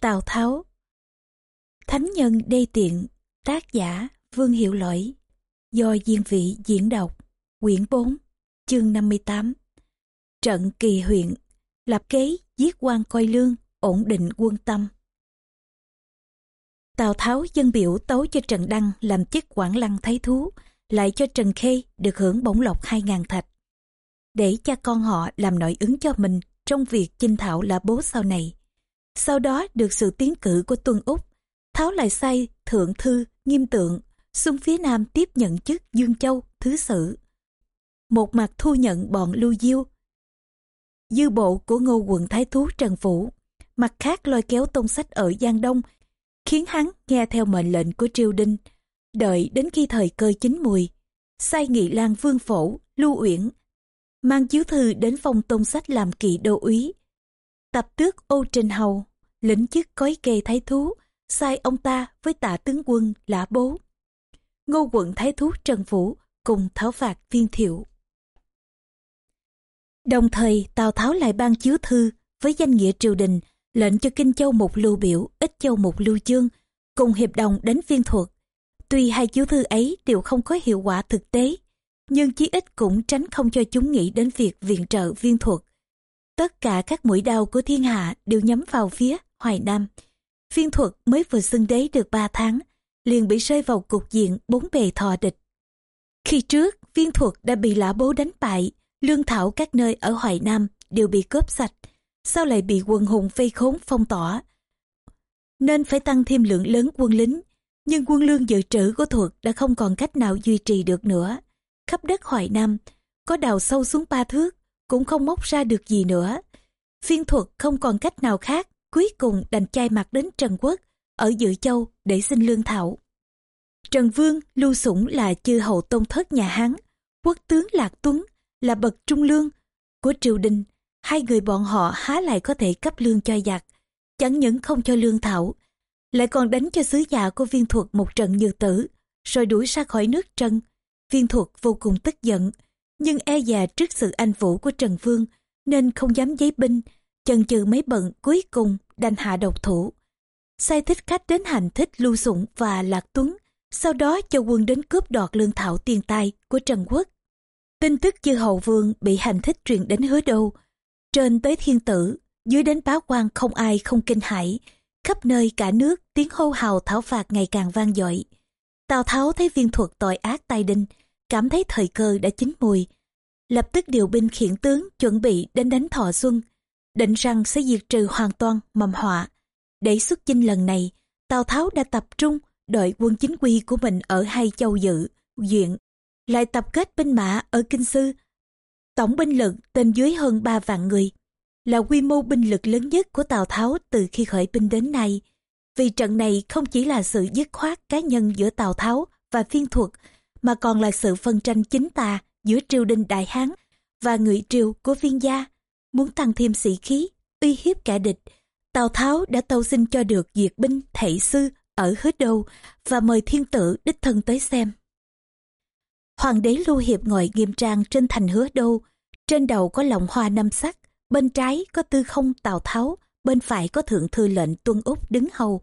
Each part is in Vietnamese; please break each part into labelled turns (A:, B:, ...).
A: Tào Tháo Thánh nhân đê tiện, tác giả Vương Hiệu Lỗi, do Diên Vị diễn đọc, quyển 4, chương 58. Trận kỳ huyện, lập kế giết quan coi lương, ổn định quân tâm. Tào Tháo dân biểu tấu cho Trần Đăng làm chức quản lăng thái thú, lại cho Trần Khê được hưởng bổng lộc 2.000 thạch. Để cha con họ làm nội ứng cho mình trong việc chinh thảo là bố sau này. Sau đó được sự tiến cử của Tuân Úc, Tháo lại say thượng thư, nghiêm tượng, xung phía nam tiếp nhận chức Dương Châu, Thứ Sử. Một mặt thu nhận bọn Lưu Diêu, dư bộ của ngô quận Thái Thú Trần Vũ, mặt khác lôi kéo tôn sách ở Giang Đông, khiến hắn nghe theo mệnh lệnh của triều đình, đợi đến khi thời cơ chín mùi, sai nghị lang vương phổ, lưu uyển, mang chiếu thư đến phong tôn sách làm kỳ đô úy. Tập tước ô trình hầu, lĩnh chức cói kê thái thú, sai ông ta với tạ tướng quân lã bố. Ngô quận thái thú Trần Vũ cùng tháo phạt viên thiệu. Đồng thời Tào Tháo lại ban chiếu thư với danh nghĩa triều đình lệnh cho Kinh Châu một lưu biểu, ít Châu một lưu chương, cùng hiệp đồng đến viên thuật. Tuy hai chiếu thư ấy đều không có hiệu quả thực tế, nhưng chí ít cũng tránh không cho chúng nghĩ đến việc viện trợ viên thuật. Tất cả các mũi đao của thiên hạ đều nhắm vào phía Hoài Nam. Viên thuật mới vừa xưng đế được 3 tháng, liền bị rơi vào cục diện bốn bề thò địch. Khi trước, viên thuật đã bị lã bố đánh bại, lương thảo các nơi ở Hoài Nam đều bị cướp sạch, sao lại bị quân hùng vây khốn phong tỏa. Nên phải tăng thêm lượng lớn quân lính, nhưng quân lương dự trữ của thuật đã không còn cách nào duy trì được nữa. Khắp đất Hoài Nam, có đào sâu xuống ba thước, cũng không móc ra được gì nữa. Viên thuật không còn cách nào khác, cuối cùng đành chai mặt đến Trần Quốc, ở Dự Châu để xin lương thảo. Trần Vương, Lưu Sủng là chư hầu tôn thất nhà Hán, quốc tướng Lạc Tuấn là bậc trung lương của triều đình. Hai người bọn họ há lại có thể cấp lương cho giặc, chẳng những không cho lương thảo, lại còn đánh cho sứ giả của viên thuật một trận như tử, rồi đuổi ra khỏi nước Trần Viên thuật vô cùng tức giận, nhưng e già trước sự anh vũ của Trần Vương, nên không dám giấy binh, chần chừ mấy bận cuối cùng đành hạ độc thủ. Sai thích khách đến hành thích Lưu Sủng và Lạc Tuấn, sau đó cho quân đến cướp đoạt lương thảo tiền tài của Trần Quốc. Tin tức chư hậu vương bị hành thích truyền đến hứa đô, trên tới thiên tử, dưới đến báo quan không ai không kinh hãi, khắp nơi cả nước tiếng hô hào thảo phạt ngày càng vang dội. Tào Tháo thấy viên thuật tội ác tay đinh, cảm thấy thời cơ đã chín mùi, lập tức điều binh khiển tướng chuẩn bị đến đánh thọ xuân, định rằng sẽ diệt trừ hoàn toàn mầm họa. Để xuất chinh lần này, Tào Tháo đã tập trung đợi quân chính quy của mình ở hai châu dự, duyện, lại tập kết binh mã ở Kinh Sư. Tổng binh lực tên dưới hơn 3 vạn người, là quy mô binh lực lớn nhất của Tào Tháo từ khi khởi binh đến nay. Vì trận này không chỉ là sự dứt khoát cá nhân giữa Tào Tháo và phiên thuật, mà còn là sự phân tranh chính tà giữa triều đình Đại Hán và người triều của viên gia muốn tăng thêm sĩ khí, uy hiếp kẻ địch, Tào Tháo đã tâu xin cho được diệt binh thảy sư ở hứa đô và mời thiên tử đích thân tới xem. Hoàng đế Lưu Hiệp ngồi nghiêm trang trên thành hứa đô, trên đầu có lọng hoa năm sắc, bên trái có tư không Tào Tháo, bên phải có thượng thư lệnh Tuân Úc đứng hầu.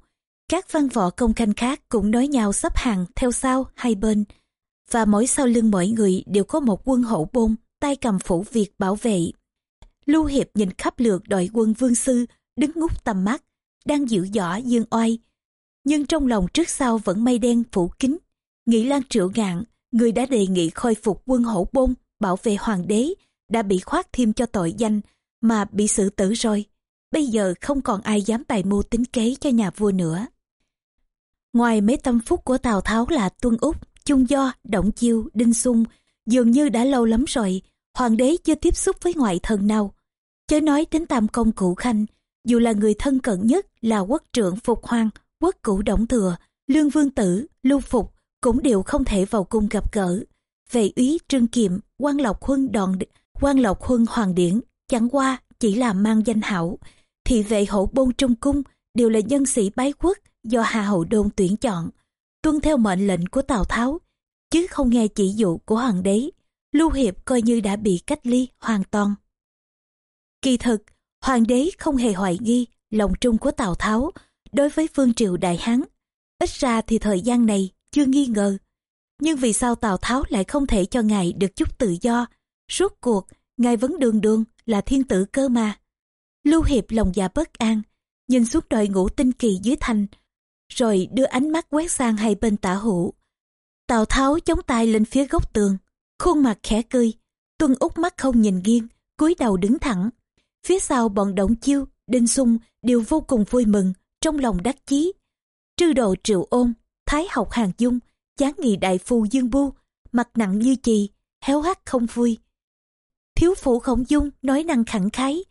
A: Các văn võ công khanh khác cũng nói nhau sắp hàng theo sau hai bên, và mỗi sau lưng mỗi người đều có một quân hậu bôn, tay cầm phủ việc bảo vệ. Lưu Hiệp nhìn khắp lượt đội quân vương sư, đứng ngút tầm mắt, đang dịu dõ dương oai. Nhưng trong lòng trước sau vẫn mây đen phủ kín. Nghĩ lan triệu ngạn, người đã đề nghị khôi phục quân hổ bôn, bảo vệ hoàng đế, đã bị khoát thêm cho tội danh, mà bị xử tử rồi. Bây giờ không còn ai dám bày mưu tính kế cho nhà vua nữa. Ngoài mấy tâm phúc của Tào Tháo là Tuân Úc, Chung Do, Động Chiêu, Đinh Sung, dường như đã lâu lắm rồi, hoàng đế chưa tiếp xúc với ngoại thần nào. Chớ nói đến tam công cụ khanh, dù là người thân cận nhất là quốc trưởng Phục Hoàng, quốc cũ Đổng Thừa, Lương Vương Tử, Lưu Phục cũng đều không thể vào cung gặp gỡ. Về úy Trương Kiệm, quan Lộc Huân đòn quan Lộc Huân Hoàng Điển chẳng qua chỉ là mang danh hảo. Thị vệ hậu bôn trong cung đều là nhân sĩ bái quốc do Hà Hậu Đôn tuyển chọn, tuân theo mệnh lệnh của Tào Tháo, chứ không nghe chỉ dụ của hoàng đế. Lưu Hiệp coi như đã bị cách ly hoàn toàn. Kỳ thực, hoàng đế không hề hoài nghi lòng trung của Tào Tháo đối với phương triều Đại Hán. Ít ra thì thời gian này chưa nghi ngờ. Nhưng vì sao Tào Tháo lại không thể cho ngài được chút tự do? Rốt cuộc, ngài vẫn đường đường là thiên tử cơ mà. Lưu Hiệp lòng dạ bất an, nhìn suốt đội ngũ tinh kỳ dưới thành, rồi đưa ánh mắt quét sang hai bên tả hữu. Tào Tháo chống tay lên phía góc tường, khuôn mặt khẽ cười, tuân út mắt không nhìn nghiêng, cúi đầu đứng thẳng. Phía sau bọn động chiêu, đinh sung đều vô cùng vui mừng, trong lòng đắc chí. Trư đồ triệu ôn, thái học hàng dung, chán nghị đại phu dương bu, mặt nặng như chì, héo hắt không vui. Thiếu phụ khổng dung nói năng khẳng khái,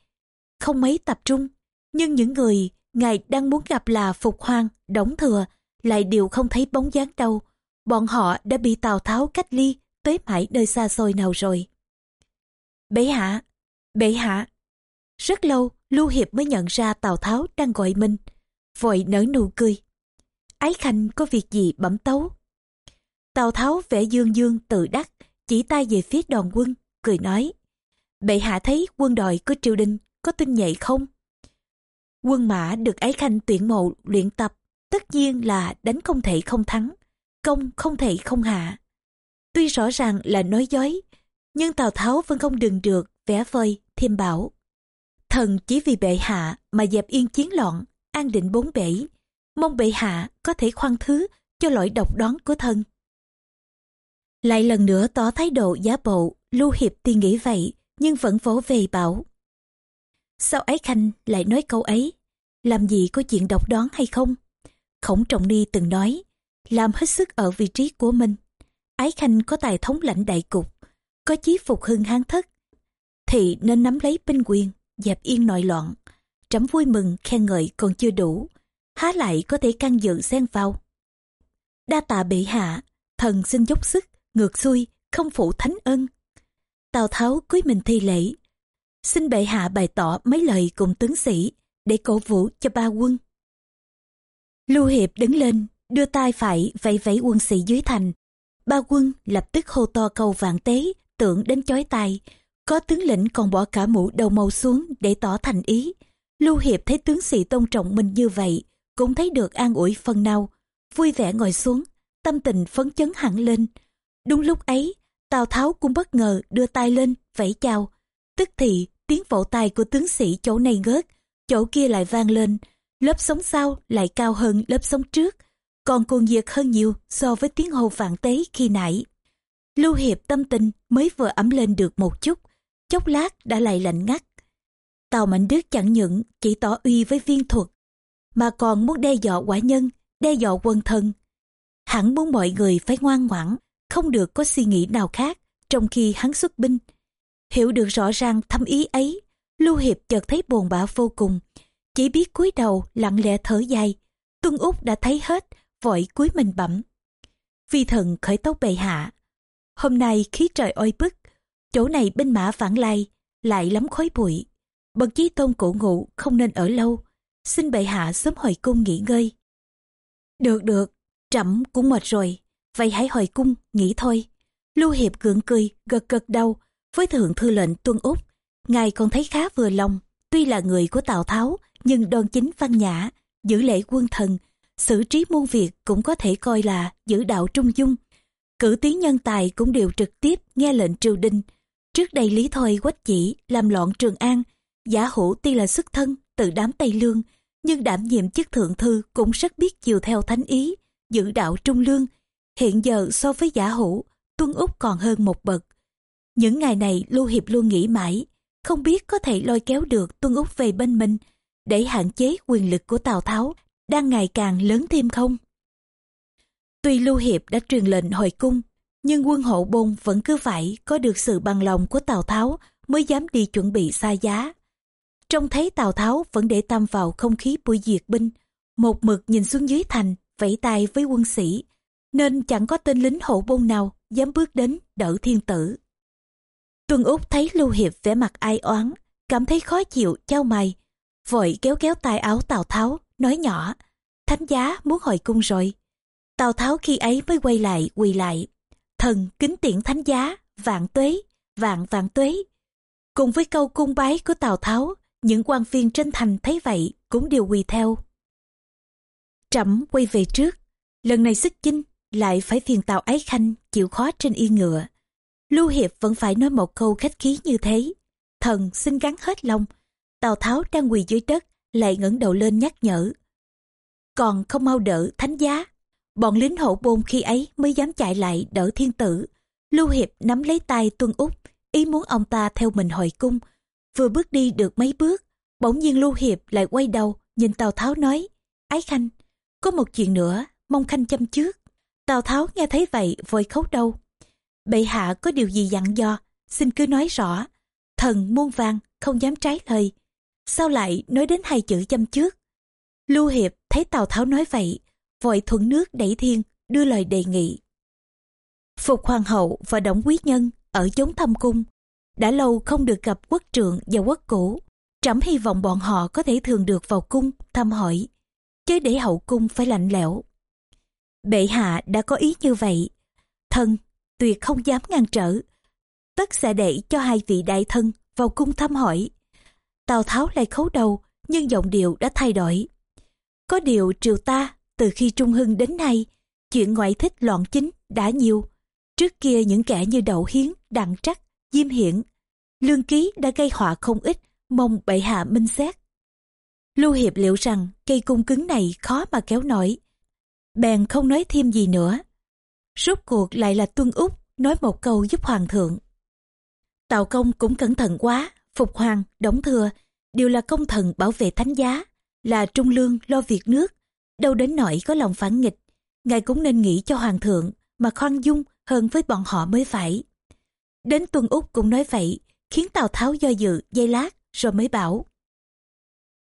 A: không mấy tập trung, nhưng những người ngài đang muốn gặp là Phục Hoàng, Đống Thừa, lại đều không thấy bóng dáng đâu. Bọn họ đã bị Tào Tháo cách ly tới mãi nơi xa xôi nào rồi. Bệ hạ, bệ hạ. Rất lâu, Lưu Hiệp mới nhận ra Tào Tháo đang gọi mình, vội nở nụ cười. Ái Khanh có việc gì bẩm tấu? Tào Tháo vẽ dương dương tự đắc, chỉ tay về phía đoàn quân, cười nói. Bệ hạ thấy quân đội của triều đình có tin nhạy không? Quân mã được Ái Khanh tuyển mộ luyện tập, tất nhiên là đánh không thể không thắng, công không thể không hạ. Tuy rõ ràng là nói dối, nhưng Tào Tháo vẫn không đừng được vẽ vơi, thêm bảo. Thần chỉ vì bệ hạ mà dẹp yên chiến loạn, an định bốn bể, mong bệ hạ có thể khoan thứ cho lỗi độc đoán của thân. Lại lần nữa tỏ thái độ giá bộ, Lưu Hiệp tuy nghĩ vậy, nhưng vẫn vỗ về bảo. Sao ấy Khanh lại nói câu ấy? Làm gì có chuyện độc đoán hay không? Khổng Trọng Ni từng nói, làm hết sức ở vị trí của mình. Ái Khanh có tài thống lãnh đại cục, có chí phục hưng hán thất, thì nên nắm lấy binh quyền, dẹp yên nội loạn. Trẫm vui mừng khen ngợi còn chưa đủ, há lại có thể can dự xen vào. Đa tạ bệ hạ, thần xin dốc sức, ngược xuôi, không phụ thánh ân. Tào Tháo cúi mình thi lễ, xin bệ hạ bày tỏ mấy lời cùng tướng sĩ để cổ vũ cho ba quân. Lưu Hiệp đứng lên, đưa tay phải vẫy vẫy quân sĩ dưới thành. Ba quân lập tức hô to câu vạn tế, tưởng đến chói tai. Có tướng lĩnh còn bỏ cả mũ đầu màu xuống để tỏ thành ý. Lưu Hiệp thấy tướng sĩ tôn trọng mình như vậy, cũng thấy được an ủi phần nào. Vui vẻ ngồi xuống, tâm tình phấn chấn hẳn lên. Đúng lúc ấy, Tào Tháo cũng bất ngờ đưa tay lên, vẫy chào. Tức thì, tiếng vỗ tay của tướng sĩ chỗ này ngớt, chỗ kia lại vang lên. Lớp sóng sau lại cao hơn lớp sóng trước, còn cuồng nhiệt hơn nhiều so với tiếng hô vạn tế khi nãy. Lưu Hiệp tâm tình mới vừa ấm lên được một chút, chốc lát đã lại lạnh ngắt. Tào Mạnh Đức chẳng những chỉ tỏ uy với viên thuật, mà còn muốn đe dọa quả nhân, đe dọa quân thân. Hẳn muốn mọi người phải ngoan ngoãn, không được có suy nghĩ nào khác trong khi hắn xuất binh. Hiểu được rõ ràng thâm ý ấy, Lưu Hiệp chợt thấy buồn bã vô cùng, chỉ biết cúi đầu lặng lẽ thở dài. Tuân Úc đã thấy hết, vội cúi mình bẩm. Vi thần khởi tấu bệ hạ. Hôm nay khí trời oi bức, chỗ này binh mã vãng lai, lại lắm khói bụi. Bậc chí tôn cổ ngụ không nên ở lâu, xin bệ hạ sớm hồi cung nghỉ ngơi. Được được, trẫm cũng mệt rồi, vậy hãy hồi cung, nghỉ thôi. Lưu Hiệp gượng cười, gật gật đầu, với thượng thư lệnh tuân úc. Ngài còn thấy khá vừa lòng, tuy là người của Tào Tháo, nhưng đoan chính văn nhã, giữ lễ quân thần, xử trí muôn việc cũng có thể coi là giữ đạo trung dung. Cử tiến nhân tài cũng đều trực tiếp nghe lệnh triều đình. Trước đây Lý Thôi quách chỉ làm loạn Trường An, giả hữu tuy là xuất thân từ đám Tây Lương, nhưng đảm nhiệm chức thượng thư cũng rất biết chiều theo thánh ý, giữ đạo trung lương. Hiện giờ so với giả hữu, Tuân Úc còn hơn một bậc. Những ngày này Lưu Hiệp luôn nghĩ mãi, không biết có thể lôi kéo được Tuân Úc về bên mình, để hạn chế quyền lực của Tào Tháo đang ngày càng lớn thêm không? Tuy Lưu Hiệp đã truyền lệnh hồi cung, nhưng quân hộ bôn vẫn cứ phải có được sự bằng lòng của Tào Tháo mới dám đi chuẩn bị xa giá. Trông thấy Tào Tháo vẫn để tâm vào không khí buổi diệt binh, một mực nhìn xuống dưới thành, vẫy tay với quân sĩ, nên chẳng có tên lính hộ bôn nào dám bước đến đỡ thiên tử. Tuân Úc thấy Lưu Hiệp vẻ mặt ai oán, cảm thấy khó chịu, trao mày, vội kéo kéo tay áo Tào Tháo, nói nhỏ, thánh giá muốn hồi cung rồi. Tào Tháo khi ấy mới quay lại, quỳ lại, thần kính tiễn thánh giá, vạn tuế, vạn vạn tuế. Cùng với câu cung bái của Tào Tháo, những quan viên trên thành thấy vậy, cũng đều quỳ theo. Trẫm quay về trước, lần này sức chinh lại phải phiền tàu ái khanh chịu khó trên yên ngựa. Lưu Hiệp vẫn phải nói một câu khách khí như thế. Thần xin gắn hết lòng. Tào Tháo đang quỳ dưới đất, lại ngẩng đầu lên nhắc nhở. Còn không mau đỡ thánh giá. Bọn lính hộ bôn khi ấy mới dám chạy lại đỡ thiên tử. Lưu Hiệp nắm lấy tay Tuân Úc, ý muốn ông ta theo mình hồi cung. Vừa bước đi được mấy bước, bỗng nhiên Lưu Hiệp lại quay đầu, nhìn Tào Tháo nói, Ái Khanh, có một chuyện nữa, mong Khanh chăm trước. Tào Tháo nghe thấy vậy vội khấu đầu. Bệ hạ có điều gì dặn dò, xin cứ nói rõ. Thần muôn vàng, không dám trái lời. Sao lại nói đến hai chữ chăm trước? Lưu Hiệp thấy Tào Tháo nói vậy, vội thuận nước đẩy thiên, đưa lời đề nghị. Phục Hoàng hậu và Đổng Quý Nhân ở chốn thâm cung. Đã lâu không được gặp quốc trượng và quốc cũ. Trẫm hy vọng bọn họ có thể thường được vào cung thăm hỏi, chứ để hậu cung phải lạnh lẽo. Bệ hạ đã có ý như vậy. Thân tuyệt không dám ngăn trở. Tất sẽ để cho hai vị đại thân vào cung thăm hỏi. Tào Tháo lại khấu đầu, nhưng giọng điệu đã thay đổi. Có điều triều ta, từ khi Trung Hưng đến nay, chuyện ngoại thích loạn chính đã nhiều. Trước kia những kẻ như Đậu Hiến, Đặng Trắc, Diêm Hiển, Lương Ký đã gây họa không ít, mong bệ hạ minh xét. Lưu Hiệp liệu rằng cây cung cứng này khó mà kéo nổi. Bèn không nói thêm gì nữa. Rốt cuộc lại là Tuân Úc nói một câu giúp Hoàng thượng. Tào công cũng cẩn thận quá, Phục Hoàng, đóng Thừa đều là công thần bảo vệ thánh giá, là trung lương lo việc nước, đâu đến nỗi có lòng phản nghịch. Ngài cũng nên nghĩ cho Hoàng thượng mà khoan dung hơn với bọn họ mới phải. Đến Tuân Úc cũng nói vậy, khiến Tào Tháo do dự dây lát rồi mới bảo.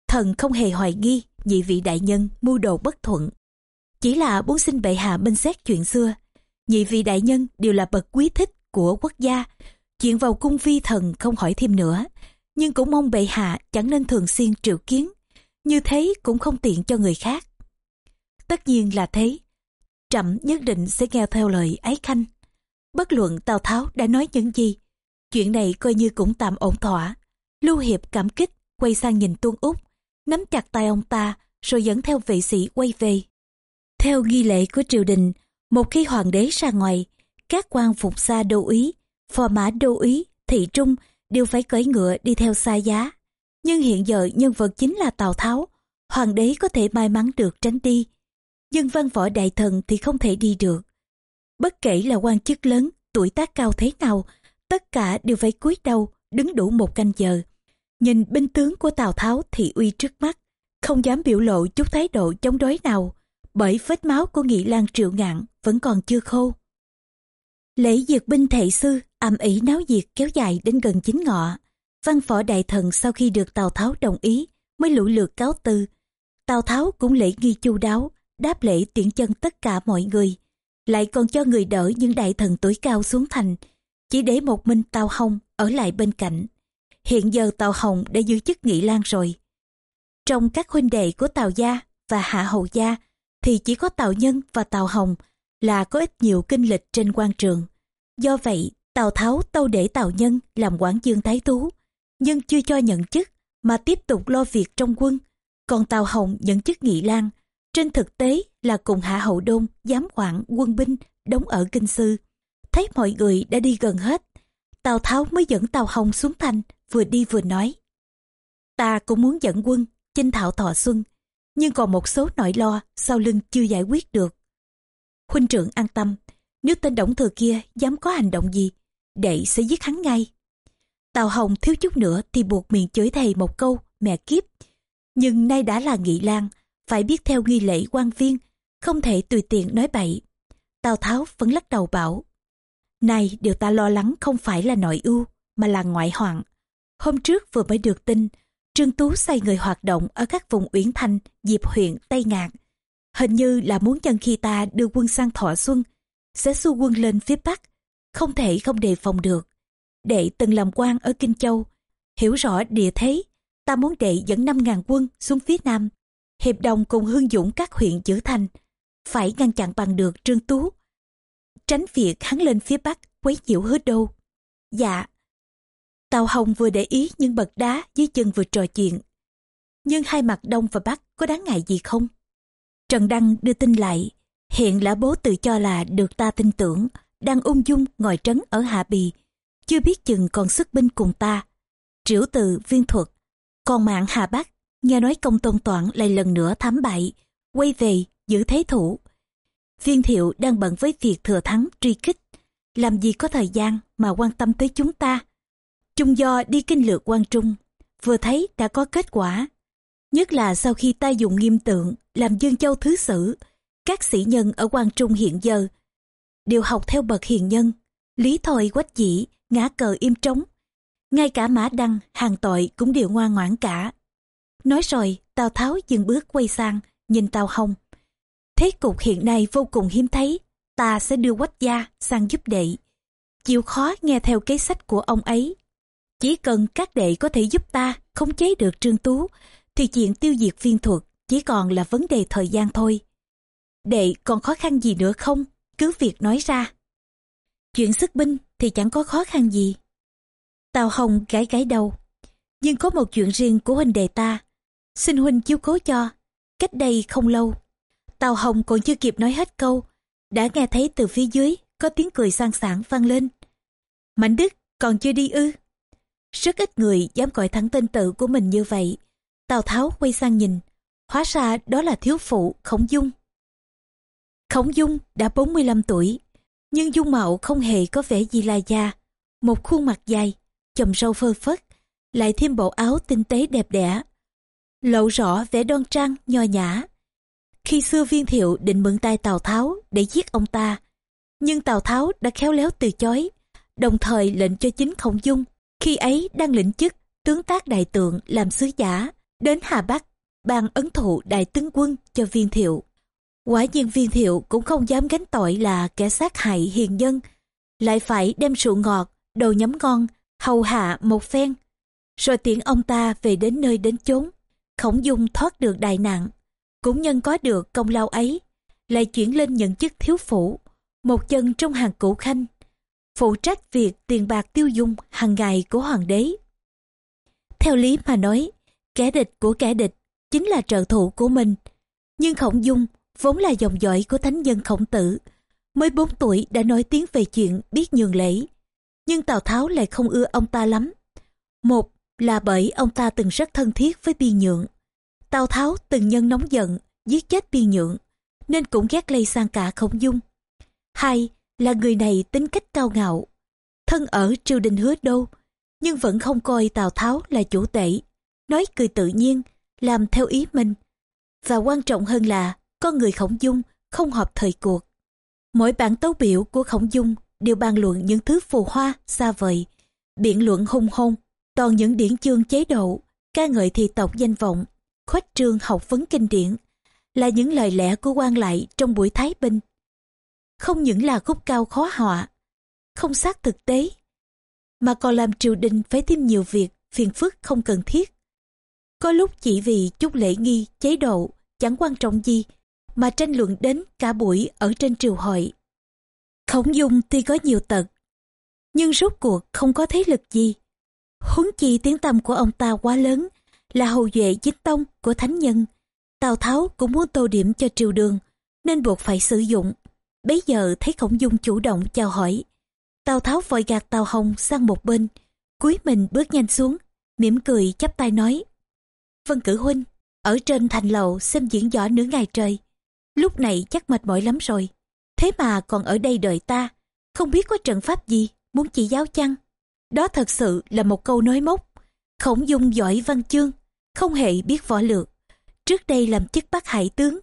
A: Thần không hề hoài nghi nhị vị đại nhân mưu đồ bất thuận. Chỉ là muốn xin bệ hạ minh xét chuyện xưa. Nhị vị đại nhân đều là bậc quý thích của quốc gia. Chuyện vào cung vi thần không hỏi thêm nữa. Nhưng cũng mong bệ hạ chẳng nên thường xuyên triệu kiến. Như thế cũng không tiện cho người khác. Tất nhiên là thế. Trẫm nhất định sẽ nghe theo lời ái khanh. Bất luận Tào Tháo đã nói những gì. Chuyện này coi như cũng tạm ổn thỏa. Lưu Hiệp cảm kích, quay sang nhìn Tuân Úc, nắm chặt tay ông ta, rồi dẫn theo vệ sĩ quay về. Theo nghi lệ của triều đình, một khi hoàng đế ra ngoài, các quan phục xa đô úy, phò mã đô úy, thị trung đều phải cưỡi ngựa đi theo xa giá. Nhưng hiện giờ nhân vật chính là Tào Tháo, hoàng đế có thể may mắn được tránh đi. Nhưng văn võ đại thần thì không thể đi được. Bất kể là quan chức lớn, tuổi tác cao thế nào, tất cả đều phải cúi đầu, đứng đủ một canh giờ. Nhìn binh tướng của Tào Tháo thì uy trước mắt, không dám biểu lộ chút thái độ chống đối nào, bởi vết máu của Nghị Lan triệu ngạn vẫn còn chưa khô. Lễ duyệt binh thệ sư, ầm ĩ náo nhiệt kéo dài đến gần chính ngọ. Văn võ đại thần sau khi được Tào Tháo đồng ý mới lũ lượt cáo từ. Tào Tháo cũng lễ nghi chu đáo, đáp lễ tiễn chân tất cả mọi người. Lại còn cho người đỡ những đại thần tuổi cao xuống thành, chỉ để một mình Tào Hồng ở lại bên cạnh. Hiện giờ Tào Hồng đã giữ chức Nghị Lan rồi. Trong các huynh đệ của Tào Gia và Hạ Hầu Gia thì chỉ có Tào Nhân và Tào Hồng là có ít nhiều kinh lịch trên quan trường. Do vậy, Tào Tháo tâu để Tào Nhân làm quản dương thái tú, nhưng chưa cho nhận chức mà tiếp tục lo việc trong quân. Còn Tào Hồng nhận chức Nghị Lan, trên thực tế là cùng Hạ Hậu Đôn giám quản quân binh đóng ở Kinh Sư. Thấy mọi người đã đi gần hết, Tào Tháo mới dẫn Tào Hồng xuống thành, vừa đi vừa nói. Ta cũng muốn dẫn quân, chinh thảo thọ xuân, nhưng còn một số nỗi lo sau lưng chưa giải quyết được. Huynh trưởng an tâm, nếu tên Đổng thừa kia dám có hành động gì, đệ sẽ giết hắn ngay. Tào Hồng thiếu chút nữa thì buộc miệng chửi thầy một câu, mẹ kiếp. Nhưng nay đã là nghị lan, phải biết theo nghi lễ quan viên, không thể tùy tiện nói bậy. Tào Tháo vẫn lắc đầu bảo, này điều ta lo lắng không phải là nội ưu, mà là ngoại hoạn. Hôm trước vừa mới được tin, Trương Tú sai người hoạt động ở các vùng Uyển Thanh, Diệp huyện, Tây Ngạc. Hình như là muốn nhân khi ta đưa quân sang Thọ Xuân, sẽ xu quân lên phía Bắc, không thể không đề phòng được. Đệ từng làm quan ở Kinh Châu, hiểu rõ địa thế, ta muốn đệ dẫn 5.000 quân xuống phía Nam, hiệp đồng cùng hương dũng các huyện chữ thành, phải ngăn chặn bằng được Trương Tú. Tránh việc hắn lên phía Bắc quấy nhiễu hứa đô. Dạ, Tào Hồng vừa để ý nhưng bật đá dưới chân vừa trò chuyện. nhưng hai mặt đông và bắc có đáng ngại gì không? Trần Đăng đưa tin lại, hiện lã bố tự cho là được ta tin tưởng, đang ung dung ngồi trấn ở Hạ Bì, chưa biết chừng còn sức binh cùng ta. Triểu từ viên thuật, còn mạng Hà Bắc, nghe nói công tôn toản lại lần nữa thám bại, quay về giữ thế thủ. Viên thiệu đang bận với việc thừa thắng truy kích, làm gì có thời gian mà quan tâm tới chúng ta. Trung do đi kinh lược quan trung, vừa thấy đã có kết quả. Nhất là sau khi ta dùng nghiêm tượng làm Dương Châu Thứ Sử, các sĩ nhân ở quan trung hiện giờ đều học theo bậc hiền nhân, lý thôi quách dĩ, ngã cờ im trống. Ngay cả mã đăng, hàng tội cũng đều ngoan ngoãn cả. Nói rồi, Tào Tháo dừng bước quay sang, nhìn Tào Hồng. Thế cục hiện nay vô cùng hiếm thấy, ta sẽ đưa quách gia sang giúp đệ. Chịu khó nghe theo kế sách của ông ấy. Chỉ cần các đệ có thể giúp ta khống chế được Trương Tú, thì chuyện tiêu diệt viên thuật chỉ còn là vấn đề thời gian thôi. Đệ còn khó khăn gì nữa không? Cứ việc nói ra. Chuyện sức binh thì chẳng có khó khăn gì. Tào Hồng gãi gãi đầu. Nhưng có một chuyện riêng của huynh đệ ta. Xin huynh chiếu cố cho. Cách đây không lâu. Tào Hồng còn chưa kịp nói hết câu. Đã nghe thấy từ phía dưới có tiếng cười sang sảng vang lên. Mạnh Đức còn chưa đi ư. Rất ít người dám gọi thẳng tên tự của mình như vậy. Tào Tháo quay sang nhìn. Hóa ra đó là thiếu phụ Khổng Dung. Khổng Dung đã 45 tuổi, nhưng dung mạo không hề có vẻ gì là già. Một khuôn mặt dài, chòm râu phơ phất, lại thêm bộ áo tinh tế đẹp đẽ. Lộ rõ vẻ đoan trang, nho nhã. Khi xưa viên thiệu định mượn tay Tào Tháo để giết ông ta, nhưng Tào Tháo đã khéo léo từ chối, đồng thời lệnh cho chính Khổng Dung, khi ấy đang lĩnh chức tướng tác đại tượng làm sứ giả, đến Hà Bắc, ban ấn thụ đại tướng quân cho viên thiệu. Quả nhiên viên thiệu cũng không dám gánh tội là kẻ sát hại hiền nhân, lại phải đem rượu ngọt, đồ nhắm ngon, hầu hạ một phen, rồi tiễn ông ta về đến nơi đến chốn. Khổng dung thoát được đại nạn, cũng nhân có được công lao ấy, lại chuyển lên nhận chức thiếu phủ, một chân trong hàng cũ khanh, phụ trách việc tiền bạc tiêu dung hàng ngày của hoàng đế. Theo lý mà nói, kẻ địch của kẻ địch chính là trợ thủ của mình, nhưng khổng dung vốn là dòng dõi của thánh nhân khổng tử, mới 4 tuổi đã nói tiếng về chuyện biết nhường lễ. Nhưng Tào Tháo lại không ưa ông ta lắm. Một là bởi ông ta từng rất thân thiết với biên nhượng. Tào Tháo từng nhân nóng giận, giết chết biên nhượng, nên cũng ghét lây sang cả khổng dung. Hai là người này tính cách cao ngạo, thân ở triều đình hứa đô, nhưng vẫn không coi Tào Tháo là chủ tể, nói cười tự nhiên, làm theo ý mình. Và quan trọng hơn là con người khổng dung không hợp thời cuộc. Mỗi bản tấu biểu của khổng dung đều bàn luận những thứ phù hoa, xa vời, biện luận hung hôn, toàn những điển chương chế độ, ca ngợi thị tộc danh vọng, khoách trương học vấn kinh điển, là những lời lẽ của quan lại trong buổi thái binh. Không những là khúc cao khó họa, không sát thực tế, mà còn làm triều đình phải thêm nhiều việc phiền phức không cần thiết. Có lúc chỉ vì chút lễ nghi, chế độ, chẳng quan trọng gì mà tranh luận đến cả buổi ở trên triều hội. Khổng Dung tuy có nhiều tật, nhưng rốt cuộc không có thế lực gì. Huống chi tiếng tâm của ông ta quá lớn, là hậu duệ chính tông của thánh nhân. Tào Tháo cũng muốn tô điểm cho triều đường, nên buộc phải sử dụng. Bấy giờ thấy Khổng Dung chủ động chào hỏi. Tào Tháo vội gạt Tào Hồng sang một bên, cúi mình bước nhanh xuống, mỉm cười chắp tay nói. Vân cử huynh, ở trên thành lầu xem diễn võ nửa ngày trời, lúc này chắc mệt mỏi lắm rồi. Thế mà còn ở đây đợi ta, không biết có trận pháp gì, muốn chỉ giáo chăng? Đó thật sự là một câu nói mốc. Khổng dung giỏi văn chương, không hề biết võ lược. Trước đây làm chức bác hải tướng,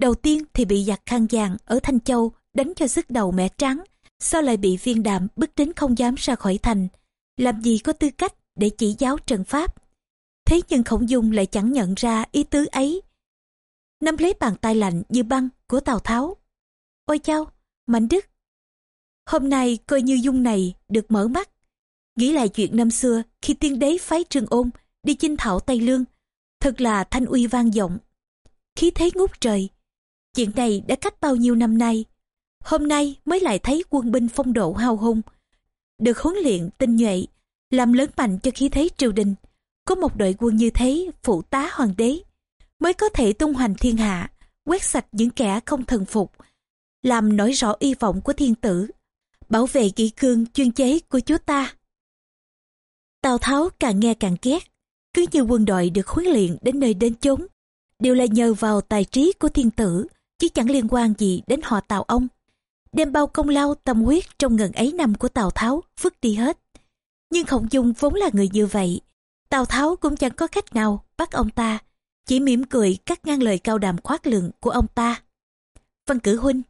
A: đầu tiên thì bị giặc khăn vàng ở Thanh Châu đánh cho sức đầu mẹ trắng, sau lại bị viên đạm bức đến không dám ra khỏi thành. Làm gì có tư cách để chỉ giáo trận pháp. Thế nhưng khổng dung lại chẳng nhận ra ý tứ ấy nắm lấy bàn tay lạnh như băng của Tào Tháo. Ôi chao, Mạnh Đức! Hôm nay coi như dung này được mở mắt. Nghĩ lại chuyện năm xưa khi tiên đế phái trương ôn đi chinh thảo Tây Lương. Thật là thanh uy vang vọng. Khí thế ngút trời. Chuyện này đã cách bao nhiêu năm nay. Hôm nay mới lại thấy quân binh phong độ hào hùng. Được huấn luyện tinh nhuệ, làm lớn mạnh cho khí thế triều đình. có một đội quân như thế phụ tá hoàng đế mới có thể tung hoành thiên hạ, quét sạch những kẻ không thần phục, làm nổi rõ y vọng của thiên tử, bảo vệ kỷ cương chuyên chế của chúa ta. Tào tháo càng nghe càng ghét, cứ như quân đội được huấn luyện đến nơi đến chốn, đều là nhờ vào tài trí của thiên tử, chứ chẳng liên quan gì đến họ tào ông. Đem bao công lao tâm huyết trong ngần ấy năm của tào tháo vứt đi hết. Nhưng khổng dung vốn là người như vậy, tào tháo cũng chẳng có cách nào bắt ông ta chỉ mỉm cười cắt ngang lời cao đàm khoác lượng của ông ta. Văn cử huynh,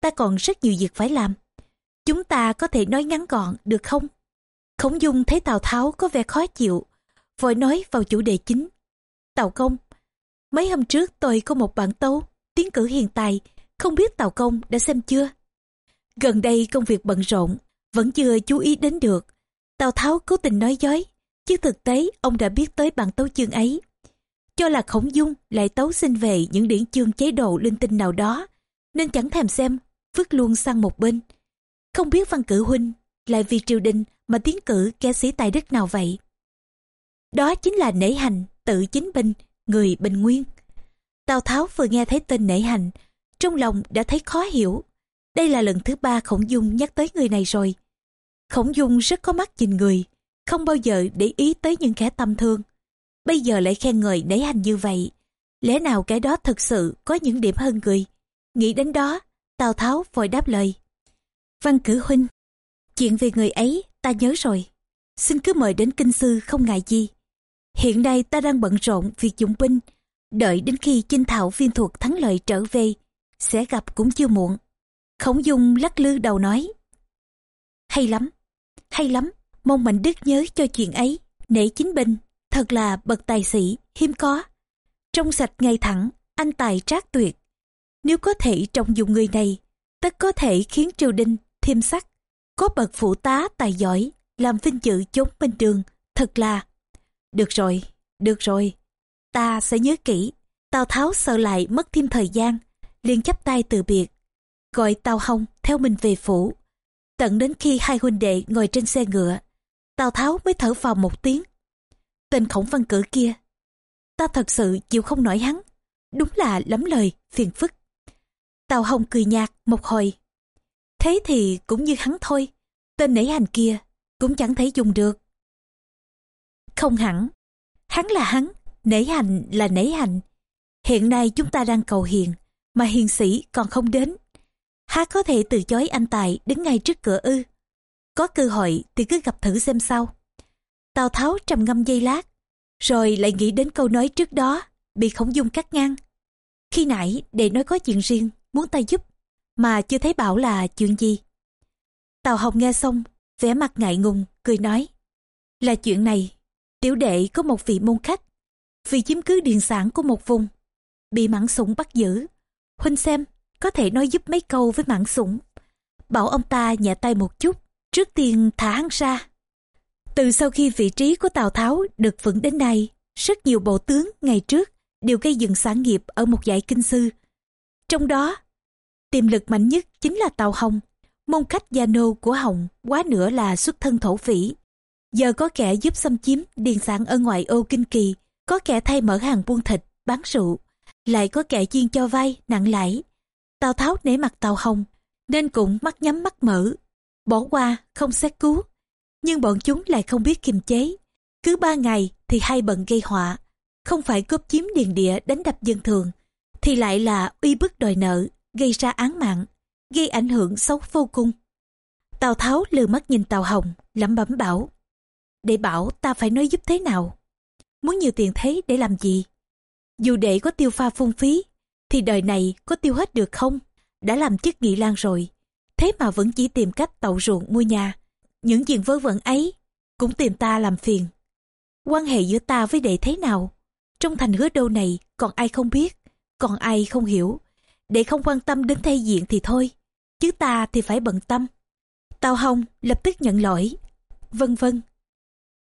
A: ta còn rất nhiều việc phải làm. Chúng ta có thể nói ngắn gọn được không? Khổng dung thấy tào tháo có vẻ khó chịu, vội nói vào chủ đề chính. Tào công, mấy hôm trước tôi có một bản tấu tiến cử hiện tài, không biết tào công đã xem chưa? Gần đây công việc bận rộn, vẫn chưa chú ý đến được. Tào tháo cố tình nói dối, chứ thực tế ông đã biết tới bản tấu chương ấy cho là khổng dung lại tấu xin về những điển chương chế độ linh tinh nào đó, nên chẳng thèm xem, vứt luôn sang một bên. Không biết văn cử huynh lại vì triều đình mà tiến cử kẻ sĩ tài đức nào vậy? Đó chính là nể hành, tự chính binh người bình nguyên. Tào tháo vừa nghe thấy tên nể hành, trong lòng đã thấy khó hiểu. Đây là lần thứ ba khổng dung nhắc tới người này rồi. Khổng dung rất có mắt nhìn người, không bao giờ để ý tới những kẻ tâm thương bây giờ lại khen ngợi nể hành như vậy. Lẽ nào cái đó thực sự có những điểm hơn người? Nghĩ đến đó, tào tháo vội đáp lời. Văn cử huynh, chuyện về người ấy ta nhớ rồi. Xin cứ mời đến kinh sư không ngại gì. Hiện nay ta đang bận rộn việc dụng binh, đợi đến khi chinh thảo viên thuật thắng lợi trở về, sẽ gặp cũng chưa muộn. Khổng dung lắc lư đầu nói. Hay lắm hay lắm, mong mạnh đức nhớ cho chuyện ấy, nể chính binh thật là bậc tài sĩ, hiếm có. Trong sạch ngay thẳng, anh tài trác tuyệt. Nếu có thể trọng dụng người này, tất có thể khiến triều đình thêm sắc. Có bậc phụ tá tài giỏi, làm vinh dự chốn bên đường, thật là. Được rồi được rồi. Ta sẽ nhớ kỹ. Tào tháo sợ lại mất thêm thời gian, liền chắp tay từ biệt. Gọi tào hồng theo mình về phủ. Tận đến khi hai huynh đệ ngồi trên xe ngựa, tào tháo mới thở vào một tiếng tên khổng văn cử kia. Ta thật sự chịu không nổi hắn. Đúng là lắm lời, phiền phức. Tào hồng cười nhạt một hồi. Thế thì cũng như hắn thôi. Tên nể hành kia cũng chẳng thể dùng được. Không hẳn. Hắn là hắn, nể hành là nể hành. Hiện nay chúng ta đang cầu hiền, mà hiền sĩ còn không đến. Há có thể từ chối anh tài đứng ngay trước cửa ư? Có cơ hội thì cứ gặp thử xem sao tào tháo trầm ngâm giây lát, rồi lại nghĩ đến câu nói trước đó, bị khổng dung cắt ngang. Khi nãy để nói có chuyện riêng, muốn ta giúp, mà chưa thấy bảo là chuyện gì. Tào hồng nghe xong, vẻ mặt ngại ngùng, cười nói, là chuyện này, tiểu đệ có một vị môn khách, vì chiếm cứ điện sản của một vùng, bị mãn sủng bắt giữ. Huynh xem, có thể nói giúp mấy câu với mãn sủng. Bảo ông ta nhẹ tay một chút, trước tiên thả hắn ra từ sau khi vị trí của tào tháo được vững đến nay, rất nhiều bộ tướng ngày trước đều gây dựng sản nghiệp ở một dãy kinh sư. Trong đó, tiềm lực mạnh nhất chính là tào hồng. Môn khách gia nô của hồng quá nữa là xuất thân thổ phỉ. Giờ có kẻ giúp xâm chiếm điền sản ở ngoại ô kinh kỳ, có kẻ thay mở hàng buôn thịt, bán rượu, lại có kẻ chuyên cho vay, nặng lãi. Tào tháo nể mặt tào hồng, nên cũng mắt nhắm mắt mở. Bỏ qua, không xét cứu nhưng bọn chúng lại không biết kiềm chế. Cứ ba ngày thì hai bận gây họa. Không phải cướp chiếm điền địa đánh đập dân thường, thì lại là uy bức đòi nợ, gây ra án mạng, gây ảnh hưởng xấu vô cùng. Tào tháo lừa mắt nhìn tào hồng, lẩm bẩm bảo, để bảo ta phải nói giúp thế nào? Muốn nhiều tiền thế để làm gì? Dù để có tiêu pha phung phí, thì đời này có tiêu hết được không? Đã làm chức nghị lan rồi, thế mà vẫn chỉ tìm cách tậu ruộng mua nhà những chuyện vớ vẩn ấy, cũng tìm ta làm phiền. Quan hệ giữa ta với đệ thế nào? Trong thành hứa đô này, còn ai không biết, còn ai không hiểu. Để không quan tâm đến thay diện thì thôi, chứ ta thì phải bận tâm. Tào hồng lập tức nhận lỗi. Vân vân.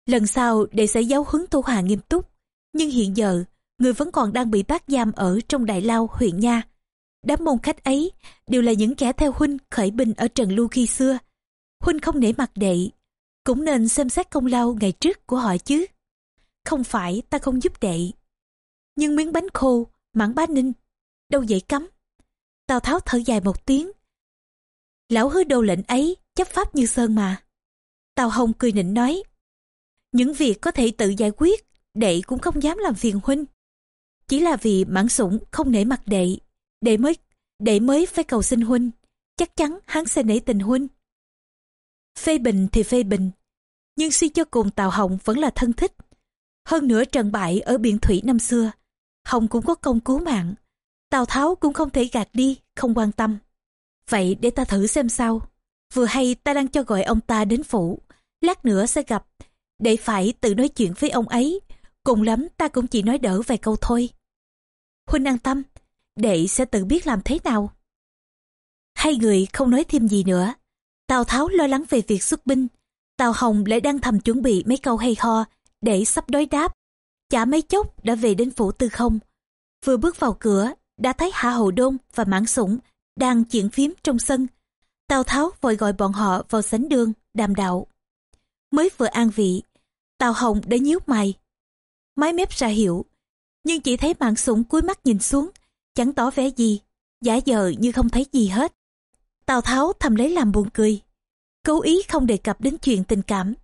A: Lần sau đệ sẽ giáo huấn tô hà nghiêm túc, nhưng hiện giờ, người vẫn còn đang bị bắt giam ở trong đại lao, huyện nha. Đám môn khách ấy đều là những kẻ theo huynh khởi binh ở trần lưu khi xưa huynh không nể mặt đệ cũng nên xem xét công lao ngày trước của họ chứ không phải ta không giúp đệ. Nhưng miếng bánh khô, mảng bá ninh, đâu dễ cấm. Tào Tháo thở dài một tiếng. Lão hứa đồ lệnh ấy, chấp pháp như sơn mà. Tào Hồng cười nịnh nói. Những việc có thể tự giải quyết, đệ cũng không dám làm phiền huynh. Chỉ là vì mãn sủng không nể mặt đệ, đệ mới, đệ mới phải cầu xin huynh. Chắc chắn hắn sẽ nể tình huynh. Phê bình thì phê bình, nhưng suy cho cùng Tào Hồng vẫn là thân thích. Hơn nữa trần bại ở biển thủy năm xưa, Hồng cũng có công cứu mạng. Tào Tháo cũng không thể gạt đi, không quan tâm. Vậy để ta thử xem sao. Vừa hay ta đang cho gọi ông ta đến phủ, lát nữa sẽ gặp, để phải tự nói chuyện với ông ấy. Cùng lắm ta cũng chỉ nói đỡ vài câu thôi. Huynh an tâm, đệ sẽ tự biết làm thế nào. Hai người không nói thêm gì nữa. Tào Tháo lo lắng về việc xuất binh. Tào Hồng lại đang thầm chuẩn bị mấy câu hay ho để sắp đối đáp. Chả mấy chốc đã về đến phủ tư không. Vừa bước vào cửa, đã thấy Hạ Hậu Đôn và Mãn Sủng đang chuyện phím trong sân. Tào Tháo vội gọi bọn họ vào sánh đường, đàm đạo. Mới vừa an vị, Tào Hồng đã nhíu mày. Mái mép ra hiệu, nhưng chỉ thấy Mãn Sủng cúi mắt nhìn xuống, chẳng tỏ vẻ gì, giả vờ như không thấy gì hết. Tào Tháo thầm lấy làm buồn cười, cố ý không đề cập đến chuyện tình cảm,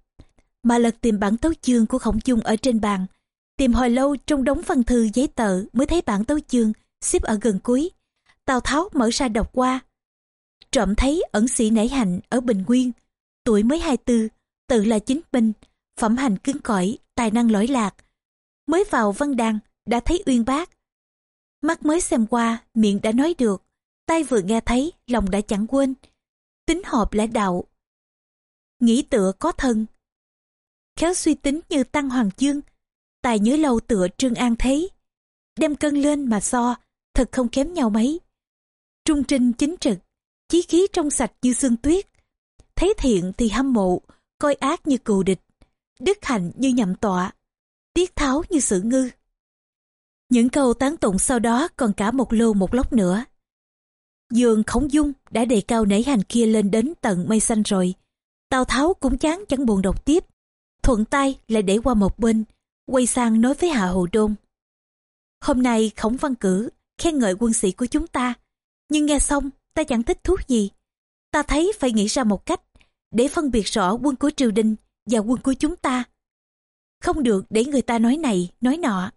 A: mà lật tìm bản tấu chương của Khổng Dung ở trên bàn, tìm hồi lâu trong đống văn thư giấy tờ mới thấy bản tấu chương xếp ở gần cuối. Tào Tháo mở ra đọc qua, trộm thấy ẩn sĩ nảy hạnh ở Bình Nguyên, tuổi mới 24, tự là chính binh, phẩm hành cứng cỏi, tài năng lỗi lạc. Mới vào văn đàn, đã thấy uyên bác. Mắt mới xem qua, miệng đã nói được, tay vừa nghe thấy, lòng đã chẳng quên. Tính họp lẽ đạo. Nghĩ tựa có thân. Khéo suy tính như Tăng Hoàng chương tài nhớ lâu tựa Trương An thấy. Đem cân lên mà so, thật không kém nhau mấy. Trung trinh chính trực, chí khí trong sạch như xương tuyết. Thấy thiện thì hâm mộ, coi ác như cừu địch, đức hạnh như nhậm tọa, tiết tháo như sử ngư. Những câu tán tụng sau đó còn cả một lô một lốc nữa. Dương khổng dung đã đề cao nảy hành kia lên đến tận mây xanh rồi. Tào Tháo cũng chán chẳng buồn đọc tiếp. Thuận tay lại để qua một bên, quay sang nói với Hạ Hồ Đôn. Hôm nay khổng văn cử, khen ngợi quân sĩ của chúng ta. Nhưng nghe xong, ta chẳng thích thuốc gì. Ta thấy phải nghĩ ra một cách để phân biệt rõ quân của triều đình và quân của chúng ta. Không được để người ta nói này, nói nọ.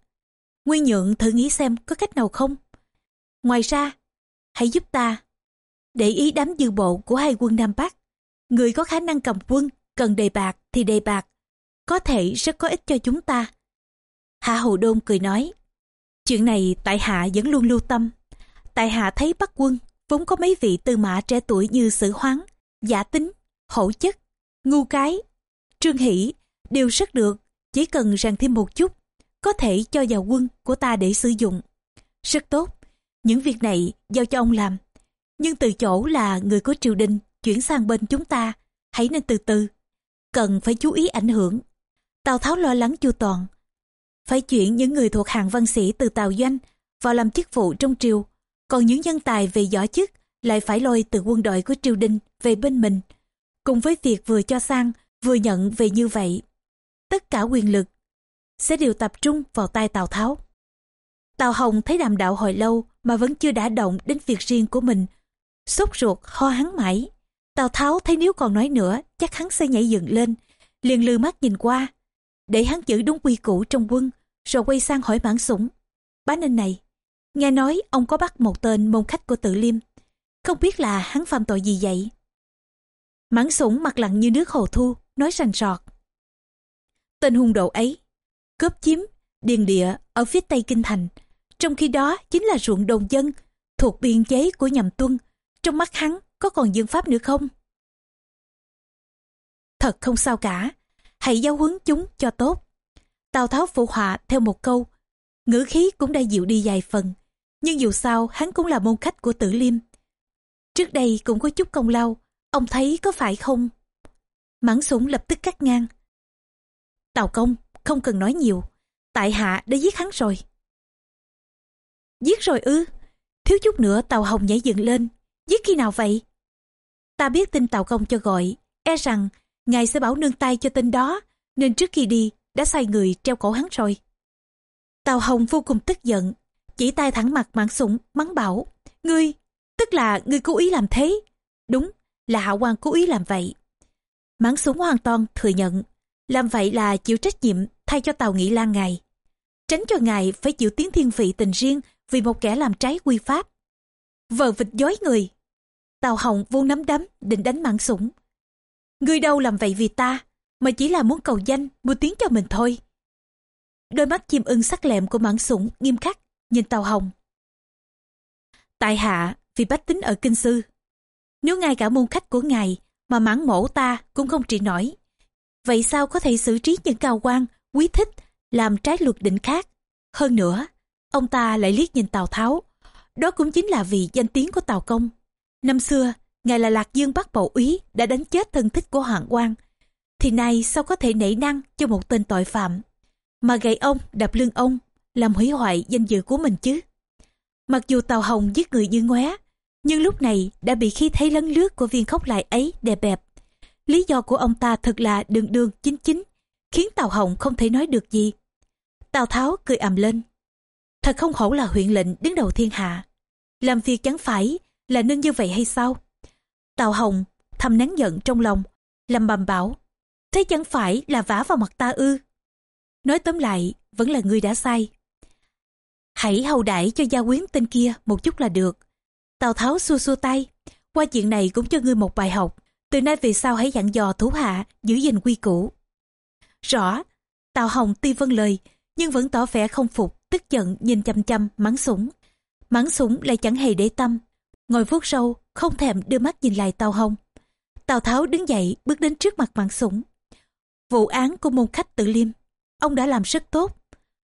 A: Nguyên nhượng thử nghĩ xem có cách nào không. Ngoài ra, hãy giúp ta. Để ý đám dư bộ của hai quân Nam Bắc. Người có khả năng cầm quân, cần đề bạc thì đề bạc. Có thể rất có ích cho chúng ta. Hạ hồ Đôn cười nói. Chuyện này tại hạ vẫn luôn lưu tâm. Tại hạ thấy Bắc quân vốn có mấy vị tư mã trẻ tuổi như Sử Hoáng, Giả Tính, Hổ Chất, Ngu Cái, Trương Hỷ đều rất được, chỉ cần rèn thêm một chút, có thể cho vào quân của ta để sử dụng. Rất tốt, những việc này giao cho ông làm. Nhưng từ chỗ là người của triều đình chuyển sang bên chúng ta, hãy nên từ từ. Cần phải chú ý ảnh hưởng. Tào Tháo lo lắng chu toàn. Phải chuyển những người thuộc hàng văn sĩ từ Tào Doanh vào làm chức vụ trong triều. Còn những nhân tài về võ chức lại phải lôi từ quân đội của triều đình về bên mình. Cùng với việc vừa cho sang, vừa nhận về như vậy. Tất cả quyền lực sẽ đều tập trung vào tay Tào Tháo. Tào Hồng thấy đàm đạo hồi lâu mà vẫn chưa đã động đến việc riêng của mình. Sốt ruột ho hắn mãi. Tào Tháo thấy nếu còn nói nữa chắc hắn sẽ nhảy dựng lên. Liền lư mắt nhìn qua. Để hắn giữ đúng quy củ trong quân rồi quay sang hỏi mãn sủng. Bá Ninh này, nghe nói ông có bắt một tên môn khách của tự liêm. Không biết là hắn phạm tội gì vậy? Mãn sủng mặt lặng như nước hồ thu, nói rành rọt. Tên hung độ ấy, cướp chiếm, điền địa ở phía tây kinh thành, trong khi đó chính là ruộng đồng dân thuộc biên chế của nhầm tuân. Trong mắt hắn có còn dương pháp nữa không? Thật không sao cả, hãy giáo huấn chúng cho tốt. Tào Tháo phụ họa theo một câu, ngữ khí cũng đã dịu đi vài phần. Nhưng dù sao hắn cũng là môn khách của tử liêm. Trước đây cũng có chút công lao, ông thấy có phải không? Mãn sủng lập tức cắt ngang. Tào công, không cần nói nhiều, tại hạ đã giết hắn rồi. Giết rồi ư? Thiếu chút nữa Tàu Hồng nhảy dựng lên. Giết khi nào vậy? Ta biết tin Tàu Công cho gọi. E rằng ngài sẽ bảo nương tay cho tên đó. Nên trước khi đi đã sai người treo cổ hắn rồi. tàu Hồng vô cùng tức giận, chỉ tay thẳng mặt mạng sủng mắng bảo, ngươi, tức là ngươi cố ý làm thế. Đúng, là hạ quan cố ý làm vậy. Mãn súng hoàn toàn thừa nhận, làm vậy là chịu trách nhiệm thay cho tàu Nghị Lan ngài. Tránh cho ngài phải chịu tiếng thiên vị tình riêng vì một kẻ làm trái quy pháp. Vờ vịt dối người. Tào Hồng vô nắm đấm định đánh mạng sủng. Ngươi đâu làm vậy vì ta, mà chỉ là muốn cầu danh, mua tiếng cho mình thôi. Đôi mắt chim ưng sắc lẹm của mạng sủng nghiêm khắc, nhìn Tào Hồng. Tại hạ, vì bách tính ở Kinh Sư. Nếu ngay cả môn khách của ngài mà mãn mổ ta cũng không trị nổi. Vậy sao có thể xử trí những cao quan, quý thích, làm trái luật định khác? Hơn nữa, ông ta lại liếc nhìn Tào Tháo. Đó cũng chính là vì danh tiếng của Tào Công. Năm xưa, ngài là Lạc Dương Bắc Bầu Úy đã đánh chết thân thích của Hoàng quan. Thì nay sao có thể nảy năng cho một tên tội phạm mà gậy ông đập lưng ông làm hủy hoại danh dự của mình chứ mặc dù tàu hồng giết người như ngoé nhưng lúc này đã bị khi thấy lấn lướt của viên khóc lại ấy đè bẹp lý do của ông ta thật là đường đường chính chính khiến tàu hồng không thể nói được gì tào tháo cười ầm lên thật không hổ là huyện lệnh đứng đầu thiên hạ làm việc chẳng phải là nên như vậy hay sao tào hồng thầm nén giận trong lòng làm bầm bảo thế chẳng phải là vả vào mặt ta ư Nói tóm lại, vẫn là ngươi đã sai. Hãy hầu đãi cho gia quyến tên kia một chút là được. Tào Tháo xua xua tay. Qua chuyện này cũng cho ngươi một bài học. Từ nay về sau hãy dặn dò thủ hạ, giữ gìn quy củ. Rõ, Tào Hồng tuy vâng lời, nhưng vẫn tỏ vẻ không phục, tức giận nhìn chăm chăm mắng súng. Mắng súng lại chẳng hề để tâm. Ngồi vuốt râu không thèm đưa mắt nhìn lại Tào Hồng. Tào Tháo đứng dậy bước đến trước mặt mắng súng. Vụ án của môn khách tự liêm ông đã làm rất tốt.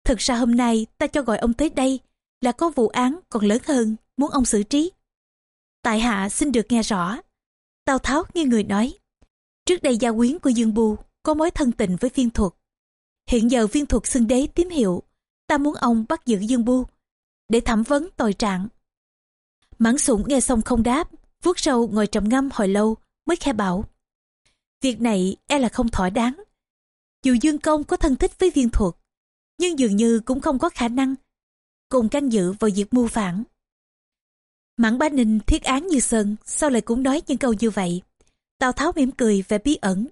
A: Thực ra hôm nay ta cho gọi ông tới đây là có vụ án còn lớn hơn, muốn ông xử trí. Tại hạ xin được nghe rõ. Tào Tháo nghe người nói. Trước đây gia quyến của Dương Bu có mối thân tình với viên thuật. Hiện giờ viên thuật xưng đế tím hiệu. Ta muốn ông bắt giữ Dương Bu để thẩm vấn tội trạng. Mãn sủng nghe xong không đáp, vuốt râu ngồi trầm ngâm hồi lâu mới khẽ bảo. Việc này e là không thỏa đáng. Dù Dương Công có thân thích với viên thuật, nhưng dường như cũng không có khả năng cùng can dự vào việc mưu phản. Mãn Bá Ninh thiết án như sơn, sau lại cũng nói những câu như vậy? Tào Tháo mỉm cười vẻ bí ẩn,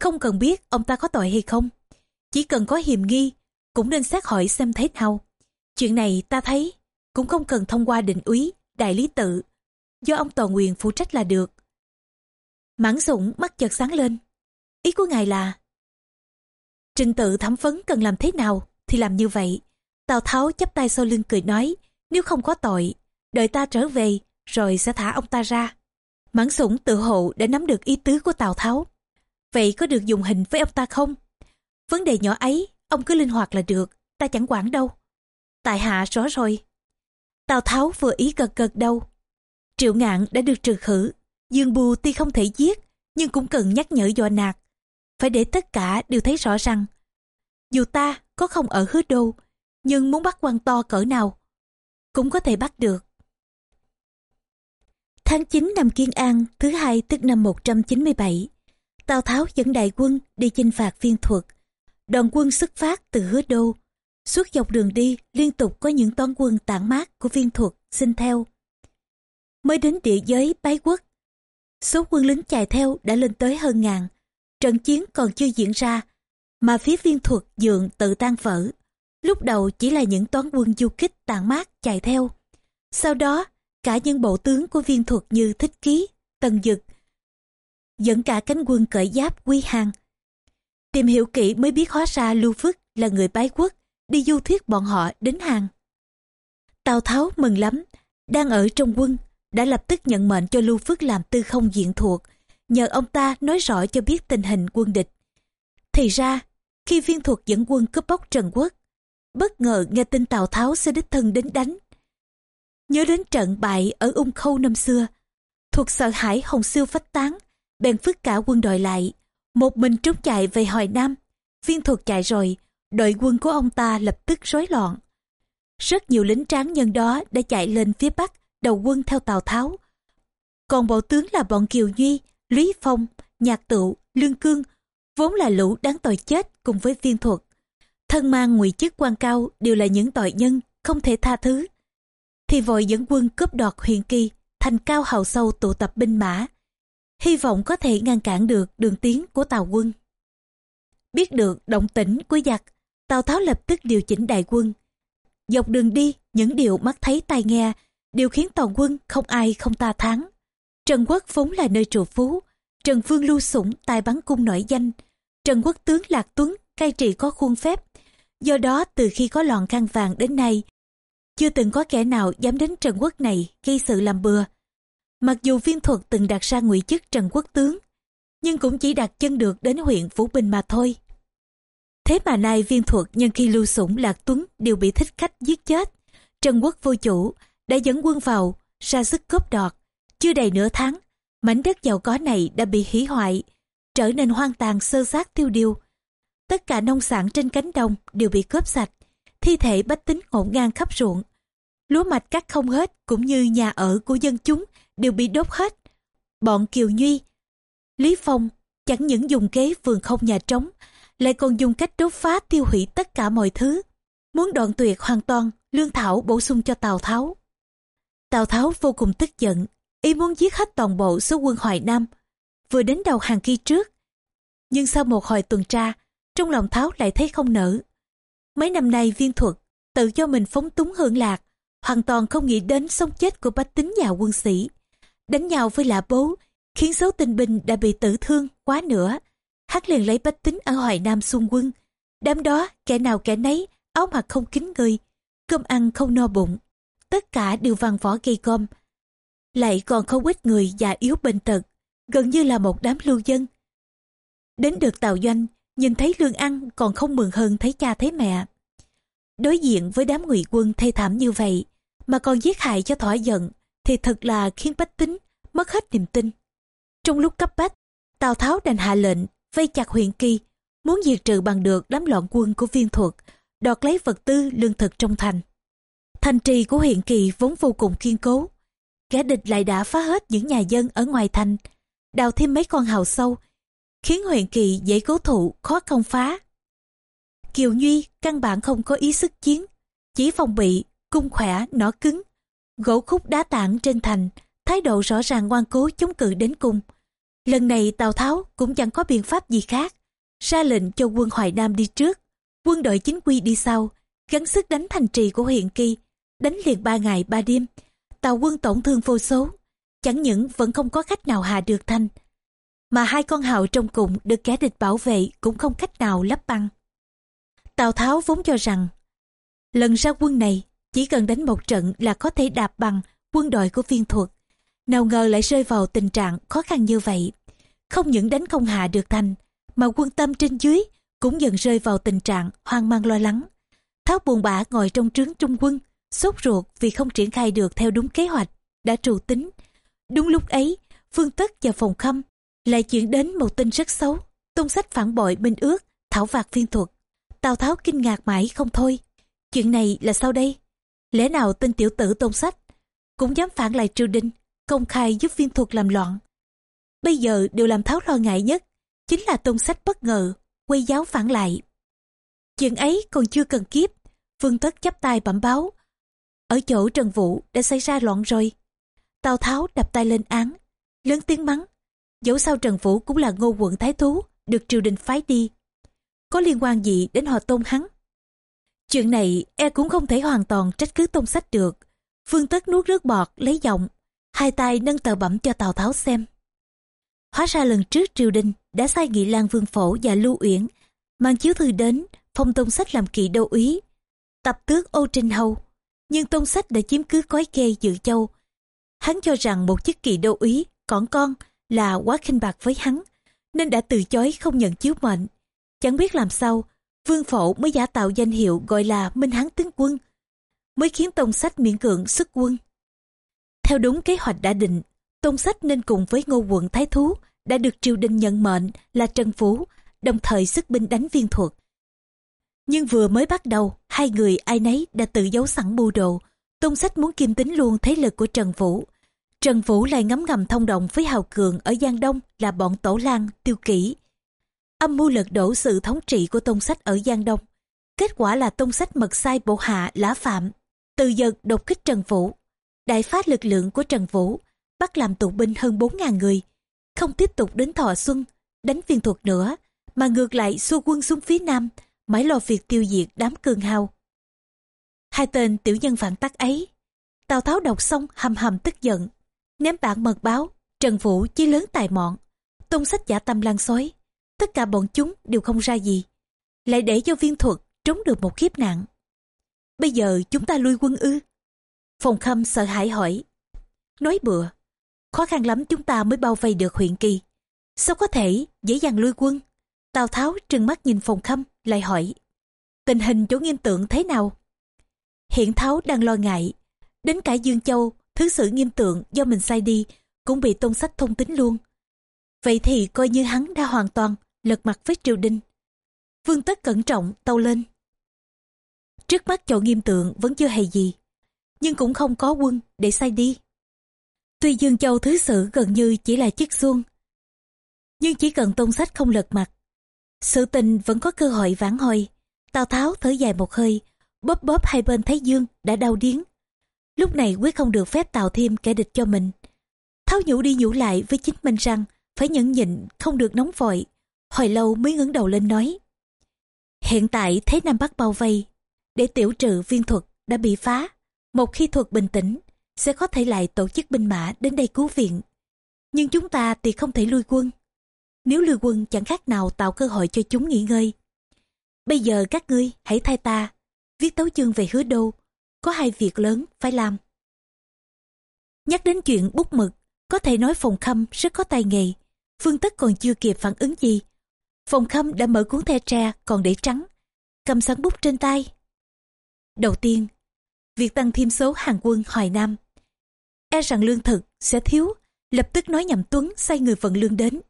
A: không cần biết ông ta có tội hay không. Chỉ cần có hiềm nghi, cũng nên xét hỏi xem thế nào. Chuyện này ta thấy, cũng không cần thông qua định úy, đại lý tự, do ông Toàn Quyền phụ trách là được. Mãn Sủng mắt chợt sáng lên. Ý của ngài là, Trình tự thẩm vấn cần làm thế nào thì làm như vậy. Tào Tháo chắp tay sau lưng cười nói, nếu không có tội, đợi ta trở về, rồi sẽ thả ông ta ra. Mãn sủng tự hộ đã nắm được ý tứ của Tào Tháo. Vậy có được dùng hình với ông ta không? Vấn đề nhỏ ấy, ông cứ linh hoạt là được, ta chẳng quản đâu. Tại hạ rõ rồi. Tào Tháo vừa ý gật gật đâu. Triệu ngạn đã được trừ khử. Dương Bù tuy không thể giết, nhưng cũng cần nhắc nhở dò nạt phải để tất cả đều thấy rõ rằng dù ta có không ở hứa đô nhưng muốn bắt quan to cỡ nào cũng có thể bắt được tháng 9 năm Kiên An thứ hai tức năm 197 Tào Tháo dẫn đại quân đi chinh phạt viên thuật đoàn quân xuất phát từ hứa đô suốt dọc đường đi liên tục có những toán quân tản mát của viên thuật xin theo mới đến địa giới bái quốc số quân lính chạy theo đã lên tới hơn ngàn Trận chiến còn chưa diễn ra, mà phía viên thuật dượng tự tan vỡ. Lúc đầu chỉ là những toán quân du kích tàn mát chạy theo. Sau đó, cả những bộ tướng của viên thuật như Thích Ký, Tần Dực, dẫn cả cánh quân cởi giáp quy hàng. Tìm hiểu kỹ mới biết hóa ra Lưu Phước là người bái quốc, đi du thuyết bọn họ đến hàng. Tào Tháo mừng lắm, đang ở trong quân, đã lập tức nhận mệnh cho Lưu Phước làm tư không diện thuộc, nhờ ông ta nói rõ cho biết tình hình quân địch. Thì ra, khi viên thuật dẫn quân cướp bóc Trần Quốc, bất ngờ nghe tin Tào Tháo sẽ đích thân đến đánh. Nhớ đến trận bại ở ung khâu năm xưa, thuộc sợ hãi hồng siêu phách tán, bèn phức cả quân đội lại, một mình trốn chạy về Hoài Nam. Viên thuật chạy rồi, đội quân của ông ta lập tức rối loạn. Rất nhiều lính tráng nhân đó đã chạy lên phía bắc đầu quân theo Tào Tháo. Còn bộ tướng là bọn Kiều Duy Lý Phong, Nhạc Tựu, Lương Cương vốn là lũ đáng tội chết cùng với viên thuật. thân mang ngụy chức quan cao đều là những tội nhân không thể tha thứ thì vội dẫn quân cướp đoạt huyền kỳ thành cao hào sâu tụ tập binh mã hy vọng có thể ngăn cản được đường tiến của tàu quân. Biết được động tĩnh của giặc, tào tháo lập tức điều chỉnh đại quân. Dọc đường đi, những điều mắt thấy tai nghe đều khiến toàn quân không ai không ta thắng trần quốc vốn là nơi trụ phú, trần vương lưu sủng tài bắn cung nổi danh. Trần quốc tướng lạc tuấn cai trị có khuôn phép. Do đó, từ khi có loạn khăn vàng đến nay, chưa từng có kẻ nào dám đến trần quốc này gây sự làm bừa mặc dù viên thuật từng đặt ra ngụy chức trần quốc tướng nhưng cũng chỉ đặt chân được đến huyện Vũ Bình mà thôi. Thế mà nay viên thuật nhân khi lưu sủng lạc tuấn đều bị thích khách giết chết. Trần quốc vô chủ đã dẫn quân vào, ra sức cướp đoạt. Chưa đầy nửa tháng, mảnh đất giàu có này đã bị hủy hoại, trở nên hoang tàn sơ sát tiêu điều. Tất cả nông sản trên cánh đồng đều bị cướp sạch, thi thể bách tính ngổn ngang khắp ruộng. Lúa mạch cắt không hết cũng như nhà ở của dân chúng đều bị đốt hết. Bọn Kiều Nhuy, Lý Phong chẳng những dùng kế vườn không nhà trống, lại còn dùng cách đốt phá tiêu hủy tất cả mọi thứ, muốn đoạn tuyệt hoàn toàn lương thảo bổ sung cho Tào Tháo. Tào Tháo vô cùng tức giận, ý muốn giết hết toàn bộ số quân Hoài Nam, vừa đến đầu hàng kia trước. Nhưng sau một hồi tuần tra, trong lòng Tháo lại thấy không nở. Mấy năm nay viên thuật, tự cho mình phóng túng hưởng lạc, hoàn toàn không nghĩ đến sống chết của bách tính nhà quân sĩ. Đánh nhau với lạ bố, khiến số tình binh đã bị tử thương quá nữa. Hắn liền lấy bách tính ở Hoài Nam xung quân. Đám đó, kẻ nào kẻ nấy, áo mặc không kín người, cơm ăn không no bụng. Tất cả đều văn võ gây gom. Lại còn không ít người già yếu bệnh tật, gần như là một đám lưu dân. Đến được tàu doanh, nhìn thấy lương ăn còn không mừng hơn thấy cha thấy mẹ. Đối diện với đám ngụy quân thê thảm như vậy, mà còn giết hại cho thỏa giận, thì thật là khiến bách tính mất hết niềm tin. Trong lúc cấp bách, Tào Tháo đành hạ lệnh vây chặt huyện Kỳ, muốn diệt trừ bằng được đám loạn quân của viên thuật, đoạt lấy vật tư lương thực trong thành. Thành trì của huyện Kỳ vốn vô cùng kiên cố. Kẻ địch lại đã phá hết những nhà dân ở ngoài thành, đào thêm mấy con hào sâu, khiến huyện Kỳ dễ cố thủ, khó công phá. Kiều Nhuy căn bản không có ý sức chiến, chỉ phòng bị, cung khỏe, nỏ cứng, gỗ khúc đá tảng trên thành, thái độ rõ ràng ngoan cố chống cự đến cùng. Lần này Tào Tháo cũng chẳng có biện pháp gì khác, ra lệnh cho quân Hoài Nam đi trước, quân đội chính quy đi sau, gắng sức đánh thành trì của huyện Kỳ, đánh liền ba ngày ba đêm. Tàu quân tổn thương vô số, chẳng những vẫn không có cách nào hạ được thanh, mà hai con hào trong cùng được kẻ địch bảo vệ cũng không cách nào lấp băng. Tào Tháo vốn cho rằng, lần ra quân này chỉ cần đánh một trận là có thể đạp bằng quân đội của viên thuật. Nào ngờ lại rơi vào tình trạng khó khăn như vậy. Không những đánh không hạ được thành, mà quân tâm trên dưới cũng dần rơi vào tình trạng hoang mang lo lắng. Tháo buồn bã ngồi trong trướng trung quân, sốt ruột vì không triển khai được theo đúng kế hoạch, đã trù tính. Đúng lúc ấy, Phương Tất và Phòng Khâm lại chuyển đến một tin rất xấu. Tôn sách phản bội minh ước, thảo phạt viên thuật. Tào Tháo kinh ngạc mãi không thôi. Chuyện này là sao đây? Lẽ nào tên tiểu tử tôn sách cũng dám phản lại triều đình, công khai giúp viên thuật làm loạn. Bây giờ điều làm Tháo lo ngại nhất chính là tôn sách bất ngờ, quay giáo phản lại. Chuyện ấy còn chưa cần kiếp, Vương Tất chắp tay bẩm báo. Ở chỗ Trần Vũ đã xảy ra loạn rồi. Tào Tháo đập tay lên án, lớn tiếng mắng. Dẫu sao Trần Vũ cũng là ngô quận thái thú, được triều đình phái đi. Có liên quan gì đến họ tôn hắn? Chuyện này e cũng không thể hoàn toàn trách cứ tôn sách được. Vương Tất nuốt nước bọt, lấy giọng, hai tay nâng tờ bẩm cho Tào Tháo xem. Hóa ra lần trước triều đình đã sai Nghị Lan Vương Phổ và Lưu Uyển mang chiếu thư đến phong tôn sách làm kỵ đô úy tập tước ô trinh hầu nhưng tôn sách đã chiếm cứ cói kê dự châu hắn cho rằng một chức kỵ đô úy còn con là quá khinh bạc với hắn nên đã từ chối không nhận chiếu mệnh chẳng biết làm sao vương phổ mới giả tạo danh hiệu gọi là minh hán tướng quân, mới khiến Tông sách miễn cưỡng xuất quân. Theo đúng kế hoạch đã định, Tông sách nên cùng với ngô quận thái thú đã được triều đình nhận mệnh là trần phú đồng thời sức binh đánh viên thuật nhưng vừa mới bắt đầu, hai người ai nấy đã tự giấu sẵn mưu đồ, Tông sách muốn kiềm tính luôn thế lực của trần vũ trần vũ lại ngấm ngầm thông đồng với hào cường ở giang đông là bọn tổ lan tiêu kỷ âm mưu lật đổ sự thống trị của tôn sách ở giang đông. Kết quả là tôn sách mật sai bộ hạ lã phạm, từ giật đột kích Trần Vũ. Đại phát lực lượng của Trần Vũ, bắt làm tù binh hơn 4.000 người, không tiếp tục đến Thọ Xuân, đánh viên thuật nữa, mà ngược lại xua quân xuống phía Nam, mãi lo việc tiêu diệt đám cường hào. Hai tên tiểu nhân phản tắc ấy, Tào Tháo đọc xong hầm hầm tức giận, ném bản mật báo, Trần Vũ chí lớn tài mọn, tôn sách giả tâm lan xói, tất cả bọn chúng đều không ra gì, lại để cho viên thuật trốn được một kiếp nạn. Bây giờ chúng ta lui quân ư? Phòng khâm sợ hãi hỏi. Nói bừa, khó khăn lắm chúng ta mới bao vây được huyện kỳ. Sao có thể dễ dàng lui quân? Tào Tháo trừng mắt nhìn phòng khâm lại hỏi. Tình hình chỗ nghiêm tượng thế nào? Hiện Tháo đang lo ngại. Đến cả Dương Châu, thứ sử nghiêm tượng do mình sai đi cũng bị tôn sách thông tính luôn. Vậy thì coi như hắn đã hoàn toàn lật mặt với triều đình. Vương Tất cẩn trọng tâu lên. Trước mắt chỗ nghiêm tượng vẫn chưa hề gì, nhưng cũng không có quân để sai đi. Tuy Dương Châu Thứ Sử gần như chỉ là chiếc xuông, nhưng chỉ cần tôn sách không lật mặt, sự tình vẫn có cơ hội vãn hồi. Tào Tháo thở dài một hơi, bóp bóp hai bên Thái Dương đã đau điếng. Lúc này quyết không được phép tạo thêm kẻ địch cho mình. Tháo nhủ đi nhủ lại với chính mình rằng phải nhẫn nhịn, không được nóng vội. Hồi lâu mới ngẩng đầu lên nói. Hiện tại thế Nam Bắc bao vây, để tiểu trừ viên thuật đã bị phá. Một khi thuật bình tĩnh, sẽ có thể lại tổ chức binh mã đến đây cứu viện. Nhưng chúng ta thì không thể lui quân. Nếu lui quân chẳng khác nào tạo cơ hội cho chúng nghỉ ngơi. Bây giờ các ngươi hãy thay ta, viết tấu chương về hứa đô, có hai việc lớn phải làm. Nhắc đến chuyện bút mực, có thể nói phòng khâm rất có tay nghề. Phương Tất còn chưa kịp phản ứng gì. Phòng khâm đã mở cuốn the tre còn để trắng, cầm sẵn bút trên tay. Đầu tiên, việc tăng thêm số hàng quân Hoài Nam. E rằng lương thực sẽ thiếu, lập tức nói nhầm Tuấn sai người vận lương đến.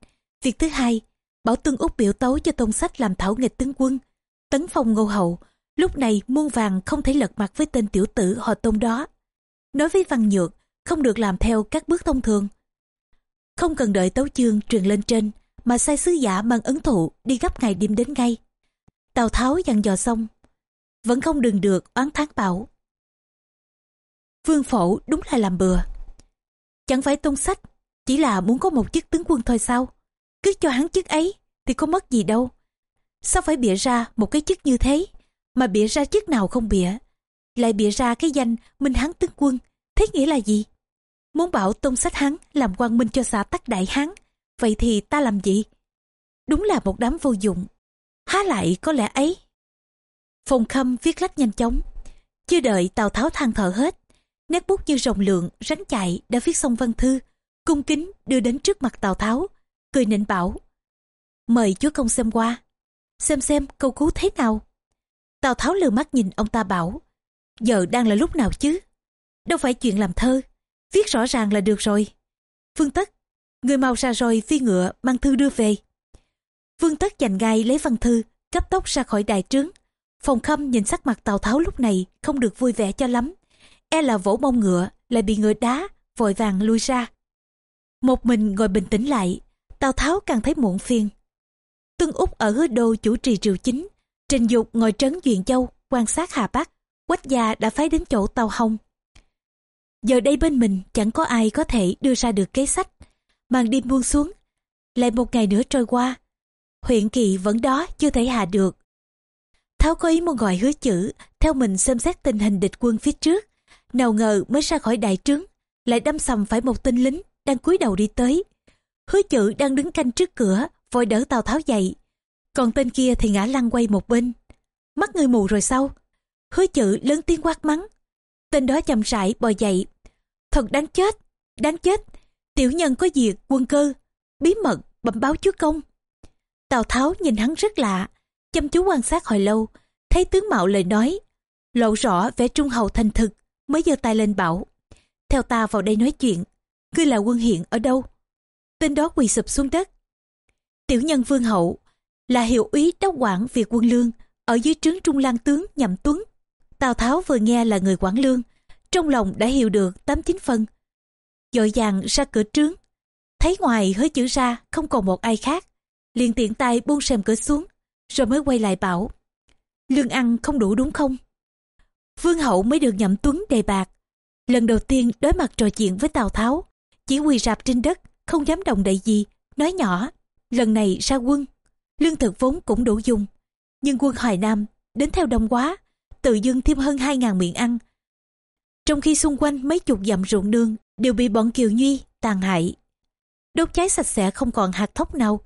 A: Việc thứ hai, Bảo Tương Úc biểu tấu cho tôn sách làm thảo nghịch tướng quân. Tấn phong ngô hậu, lúc này muôn vàng không thể lật mặt với tên tiểu tử họ tôn đó. Nói với Văn Nhược, không được làm theo các bước thông thường. Không cần đợi tấu chương truyền lên trên, mà sai sứ giả mang ấn thụ đi gấp ngày đêm đến ngay. Tào Tháo dặn dò xong, vẫn không đừng được oán thán bảo. Vương phổ đúng là làm bừa. Chẳng phải tôn sách, chỉ là muốn có một chức tướng quân thôi sao? Cứ cho hắn chức ấy thì có mất gì đâu. Sao phải bịa ra một cái chức như thế, mà bịa ra chức nào không bịa? Lại bịa ra cái danh Minh hắn tướng quân, thế nghĩa là gì? Muốn bảo tôn sách hắn làm quan minh cho xã tắc đại hán, vậy thì ta làm gì? Đúng là một đám vô dụng. Há lại có lẽ ấy. phong khâm viết lách nhanh chóng. Chưa đợi Tào Tháo than thở hết. Nét bút như rồng lượng, rắn chạy đã viết xong văn thư. Cung kính đưa đến trước mặt Tào Tháo. Cười nịnh bảo. Mời chúa công xem qua. Xem xem câu cứu thế nào. Tào Tháo lừa mắt nhìn ông ta bảo. Giờ đang là lúc nào chứ? Đâu phải chuyện làm thơ. Viết rõ ràng là được rồi. Phương Tất, người mau ra rồi phi ngựa mang thư đưa về. Vương Tất dành ngay lấy văn thư, cấp tốc ra khỏi đài trướng. Phòng khâm nhìn sắc mặt Tào Tháo lúc này không được vui vẻ cho lắm. E là vỗ mông ngựa, lại bị ngựa đá, vội vàng lui ra. Một mình ngồi bình tĩnh lại, Tào Tháo càng thấy muộn phiền. Tuân Úc ở hứa đô chủ trì triều chính, Trình Dục ngồi trấn Duyện Châu, quan sát Hà Bắc, Quách gia đã phái đến chỗ Tàu Hồng. Giờ đây bên mình chẳng có ai có thể đưa ra được kế sách. Màn đêm buông xuống, lại một ngày nữa trôi qua. Huyện kỳ vẫn đó chưa thể hạ được. Tháo có ý muốn gọi hứa chữ, theo mình xem xét tình hình địch quân phía trước. Nào ngờ mới ra khỏi đại trướng, lại đâm sầm phải một tên lính đang cúi đầu đi tới. Hứa chữ đang đứng canh trước cửa, vội đỡ Tào Tháo dậy. Còn tên kia thì ngã lăn quay một bên. Mắt người mù rồi sao? Hứa chữ lớn tiếng quát mắng. Tên đó chậm rãi bò dậy. Thật đáng chết, đáng chết. Tiểu nhân có việc quân cơ, bí mật bẩm báo chúa công. Tào Tháo nhìn hắn rất lạ, chăm chú quan sát hồi lâu, thấy tướng mạo lời nói, lộ rõ vẻ trung hậu thành thực, mới giơ tay lên bảo. Theo ta vào đây nói chuyện, ngươi là quân hiện ở đâu? Tên đó quỳ sụp xuống đất. Tiểu nhân vương hậu, là hiệu úy đốc quản việc quân lương, ở dưới trướng trung lang tướng nhậm tuấn. Tào Tháo vừa nghe là người quản lương, trong lòng đã hiểu được tám chín phân. Dội dàng ra cửa trướng, thấy ngoài hơi chữ ra không còn một ai khác, liền tiện tay buông xem cửa xuống, rồi mới quay lại bảo. lương ăn không đủ đúng không? Vương hậu mới được nhậm tuấn đề bạc. Lần đầu tiên đối mặt trò chuyện với Tào Tháo, chỉ quỳ rạp trên đất, không dám đồng đậy gì, nói nhỏ, lần này ra quân, lương thực vốn cũng đủ dùng. Nhưng quân Hoài Nam đến theo đông quá, tự dưng thêm hơn 2.000 miệng ăn. Trong khi xung quanh mấy chục dặm ruộng nương đều bị bọn Kiều Nhuy tàn hại. Đốt cháy sạch sẽ không còn hạt thóc nào,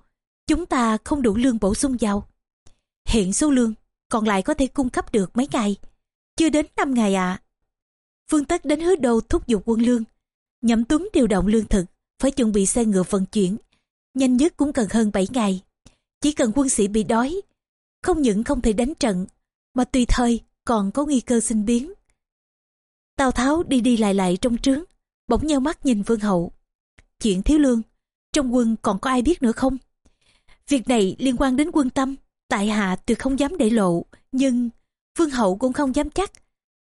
A: chúng ta không đủ lương bổ sung vào. Hiện số lương còn lại có thể cung cấp được mấy ngày, chưa đến 5 ngày ạ. À. Phương Tất đến hứa đô thúc giục quân lương, nhậm tuấn điều động lương thực, phải chuẩn bị xe ngựa vận chuyển, nhanh nhất cũng cần hơn 7 ngày. Chỉ cần quân sĩ bị đói, không những không thể đánh trận, mà tùy thời còn có nguy cơ sinh biến. Tào Tháo đi đi lại lại trong trướng, bỗng nheo mắt nhìn Vương Hậu. Chuyện thiếu lương, trong quân còn có ai biết nữa không? Việc này liên quan đến quân tâm, tại hạ tuyệt không dám để lộ, nhưng Vương Hậu cũng không dám chắc.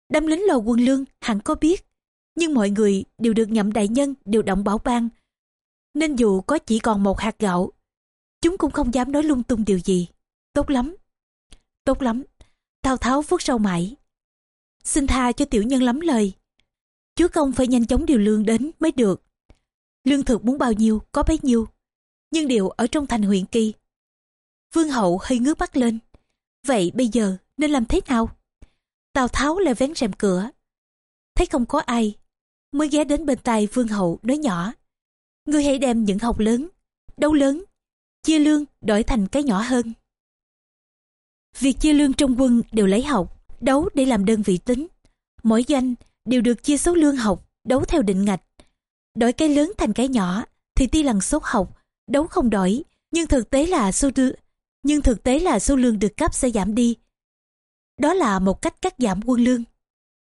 A: Đâm lính lầu quân lương hẳn có biết, nhưng mọi người đều được nhậm đại nhân điều động bảo ban. Nên dù có chỉ còn một hạt gạo, chúng cũng không dám nói lung tung điều gì. Tốt lắm, tốt lắm. Tào Tháo vuốt sau mãi. Xin tha cho tiểu nhân lắm lời. Chúa công phải nhanh chóng điều lương đến mới được. Lương thực muốn bao nhiêu, có bấy nhiêu. Nhưng điều ở trong thành huyện kỳ. Vương hậu hơi ngước mắt lên. Vậy bây giờ nên làm thế nào? Tào Tháo lại vén rèm cửa. Thấy không có ai, mới ghé đến bên tai Vương hậu nói nhỏ. Ngươi hãy đem những học lớn, đấu lớn, chia lương đổi thành cái nhỏ hơn. Việc chia lương trong quân đều lấy học, đấu để làm đơn vị tính. Mỗi danh đều được chia số lương học, đấu theo định ngạch. Đổi cái lớn thành cái nhỏ thì tuy lần số học, đấu không đổi, nhưng thực tế là số đưa, nhưng thực tế là số lương được cấp sẽ giảm đi. Đó là một cách cắt giảm quân lương.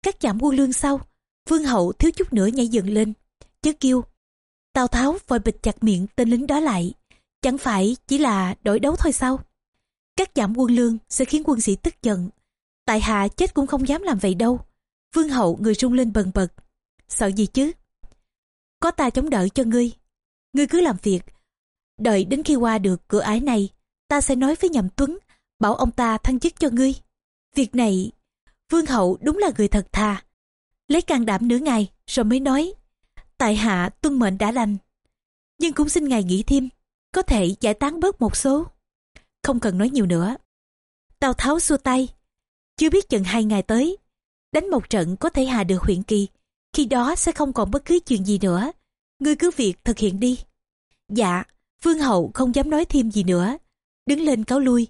A: Cắt giảm quân lương sau, Vương hậu thiếu chút nữa nhảy dựng lên, chứ kêu. Tào Tháo vội bịt chặt miệng tên lính đó lại. Chẳng phải chỉ là đổi đấu thôi sao? Cắt giảm quân lương sẽ khiến quân sĩ tức giận. Tại hạ chết cũng không dám làm vậy đâu. Vương hậu người rung lên bần bật. Sợ gì chứ? Có ta chống đỡ cho ngươi. Ngươi cứ làm việc. Đợi đến khi qua được cửa ải này, ta sẽ nói với nhậm tuấn, bảo ông ta thăng chức cho ngươi. Việc này, vương hậu đúng là người thật thà. Lấy can đảm nửa ngày rồi mới nói. Tại hạ tuân mệnh đã lành. Nhưng cũng xin ngài nghĩ thêm, có thể giải tán bớt một số không cần nói nhiều nữa. Tào Tháo xua tay, chưa biết chừng hai ngày tới, đánh một trận có thể hạ được huyện kỳ, khi đó sẽ không còn bất cứ chuyện gì nữa. Ngươi cứ việc thực hiện đi. Dạ, Vương Hậu không dám nói thêm gì nữa, đứng lên cáo lui.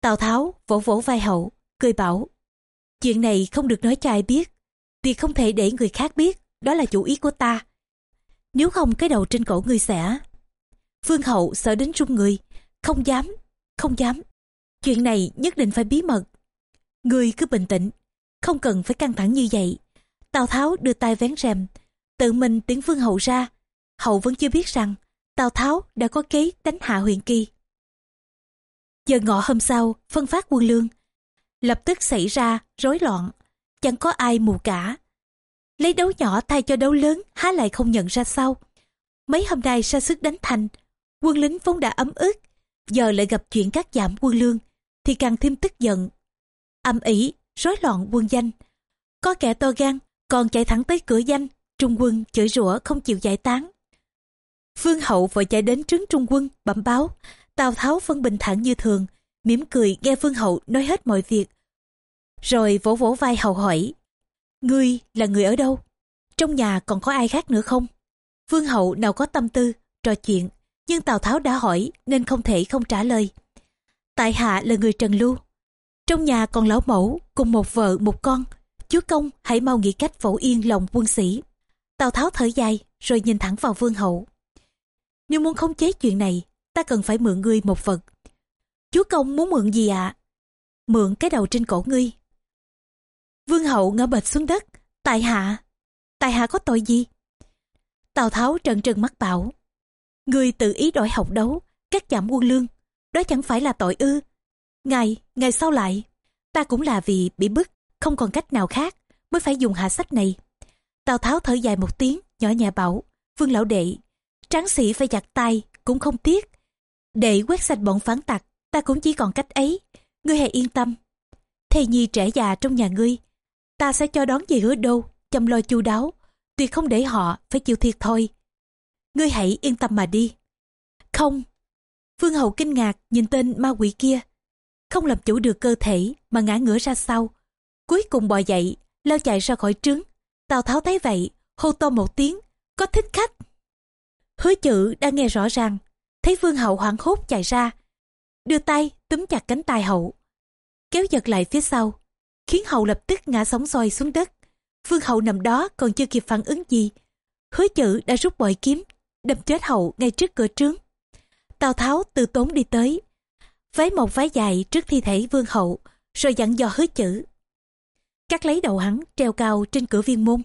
A: Tào Tháo vỗ vỗ vai Hậu, cười bảo, chuyện này không được nói cho ai biết, vì không thể để người khác biết, đó là chủ ý của ta. Nếu không cái đầu trên cổ ngươi sẽ... Vương Hậu sợ đến run người, không dám không dám. Chuyện này nhất định phải bí mật. Ngươi cứ bình tĩnh, không cần phải căng thẳng như vậy. Tào Tháo đưa tay vén rèm, tự mình tiến vương hậu ra. Hậu vẫn chưa biết rằng Tào Tháo đã có kế đánh hạ huyện Kỳ. Giờ ngọ hôm sau, phân phát quân lương. Lập tức xảy ra rối loạn, chẳng có ai mù cả. Lấy đấu nhỏ thay cho đấu lớn há lại không nhận ra sao. Mấy hôm nay ra sức đánh thành, quân lính vốn đã ấm ức, giờ lại gặp chuyện cắt giảm quân lương thì càng thêm tức giận âm ỉ rối loạn quân danh có kẻ to gan, còn chạy thẳng tới cửa danh, trung quân chửi rủa không chịu giải tán vương hậu vội chạy đến trướng trung quân, bẩm báo tào tháo phân bình thản như thường, mỉm cười nghe vương hậu nói hết mọi việc, rồi vỗ vỗ vai hầu hỏi, ngươi là người ở đâu trong nhà còn có ai khác nữa không vương hậu nào có tâm tư, trò chuyện, nhưng Tào Tháo đã hỏi nên không thể không trả lời. Tại hạ là người Trần Lưu. Trong nhà còn lão mẫu cùng một vợ một con. Chúa công hãy mau nghĩ cách phổ yên lòng quân sĩ. Tào Tháo thở dài rồi nhìn thẳng vào vương hậu. Nếu muốn khống chế chuyện này, ta cần phải mượn ngươi một vật. Chúa công muốn mượn gì ạ? À? Mượn cái đầu trên cổ ngươi. Vương hậu ngã bệt xuống đất. Tại hạ, tại hạ có tội gì? Tào Tháo trần trừng mắt bảo. Người tự ý đổi học đấu, cắt giảm quân lương, đó chẳng phải là tội ư. Ngày, ngày sau lại, ta cũng là vì bị bức, không còn cách nào khác, mới phải dùng hạ sách này. Tào Tháo thở dài một tiếng, nhỏ nhẹ bảo, vương lão đệ, tráng sĩ phải giặt tay, cũng không tiếc. Để quét sạch bọn phản tặc, ta cũng chỉ còn cách ấy, ngươi hãy yên tâm. thầy nhi trẻ già trong nhà ngươi ta sẽ cho đón về hứa đô chăm lo chu đáo. Tuyệt không để họ phải chịu thiệt thôi. Ngươi hãy yên tâm mà đi. Không. Vương hậu kinh ngạc nhìn tên ma quỷ kia không làm chủ được cơ thể mà ngã ngửa ra sau. Cuối cùng bò dậy, lao chạy ra khỏi trứng. Tào tháo thấy vậy, hô to một tiếng, có thích khách? Hứa chữ đã nghe rõ ràng, thấy vương hậu hoảng hốt chạy ra. Đưa tay túm chặt cánh tay hậu, kéo giật lại phía sau, khiến hậu lập tức ngã sóng xoay xuống đất. Vương hậu nằm đó còn chưa kịp phản ứng gì, hứa chữ đã rút bội kiếm, đâm chết hậu ngay trước cửa trướng. Tào tháo từ tốn đi tới vái một vái dài trước thi thể vương hậu, rồi dặn dò hứa chữ. Cắt lấy đầu hắn treo cao trên cửa viên môn.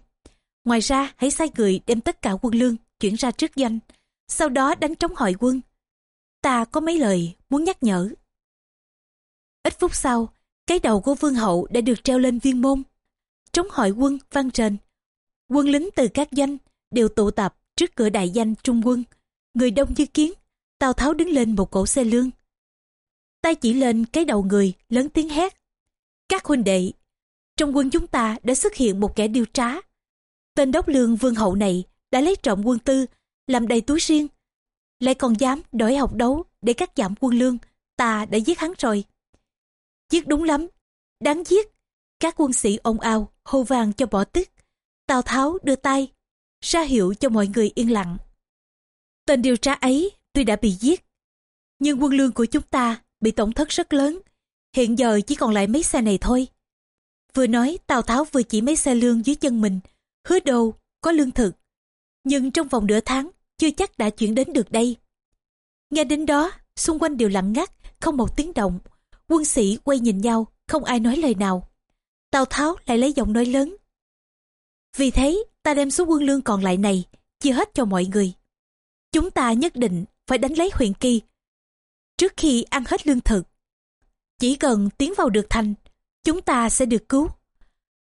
A: Ngoài ra, hãy sai người đem tất cả quân lương chuyển ra trước danh sau đó đánh trống hội quân. Ta có mấy lời muốn nhắc nhở? Ít phút sau, cái đầu của vương hậu đã được treo lên viên môn. Trống hội quân vang trên. Quân lính từ các danh đều tụ tập trước cửa đại danh trung quân. Người đông như kiến, tào tháo đứng lên một cổ xe lương tay chỉ lên cái đầu người, lớn tiếng hét. Các huynh đệ, trong quân chúng ta đã xuất hiện một kẻ điều trá. Tên đốc lương vương hậu này đã lấy trộm quân tư, làm đầy túi riêng. Lại còn dám đổi học đấu để cắt giảm quân lương, ta đã giết hắn rồi. Giết đúng lắm. Đáng giết. Các quân sĩ ồn ào, hô vàng cho bỏ tức. Tào tháo đưa tay, ra hiệu cho mọi người yên lặng. Tên điều tra ấy tuy đã bị giết, nhưng quân lương của chúng ta bị tổn thất rất lớn. Hiện giờ chỉ còn lại mấy xe này thôi. Vừa nói, tào tháo vừa chỉ mấy xe lương dưới chân mình. Hứa đồ, có lương thực. Nhưng trong vòng nửa tháng, chưa chắc đã chuyển đến được đây. Nghe đến đó, xung quanh đều lặng ngắt, không một tiếng động. Quân sĩ quay nhìn nhau, không ai nói lời nào. Tào tháo lại lấy giọng nói lớn. Vì thế, ta đem số quân lương còn lại này chia hết cho mọi người. Chúng ta nhất định phải đánh lấy huyện kỳ trước khi ăn hết lương thực. Chỉ cần tiến vào được thành, chúng ta sẽ được cứu.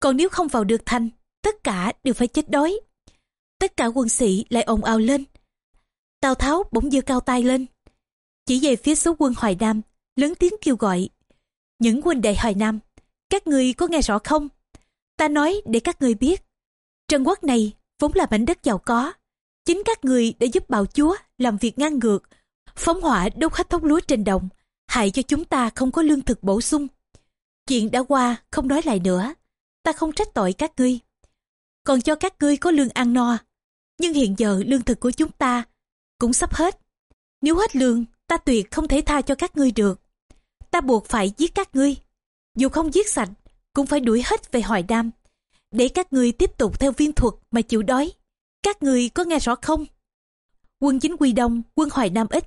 A: Còn nếu không vào được thành, tất cả đều phải chết đói. Tất cả quân sĩ lại ồn ào lên. Tào tháo bỗng giơ cao tay lên. Chỉ về phía số quân hoài nam, lớn tiếng kêu gọi, những huynh đệ hoài nam, các người có nghe rõ không? Ta nói để các người biết, trần quốc này vốn là mảnh đất giàu có, chính các người đã giúp bạo chúa làm việc ngang ngược phóng hỏa đốt hết thóc lúa trên đồng, hại cho chúng ta không có lương thực bổ sung. Chuyện đã qua, không nói lại nữa. Ta không trách tội các ngươi. Còn cho các ngươi có lương ăn no. Nhưng hiện giờ lương thực của chúng ta cũng sắp hết. Nếu hết lương, ta tuyệt không thể tha cho các ngươi được. Ta buộc phải giết các ngươi. Dù không giết sạch, cũng phải đuổi hết về hoài nam. Để các ngươi tiếp tục theo viên thuật mà chịu đói. Các ngươi có nghe rõ không? Quân chính quy đông, quân hoài nam ít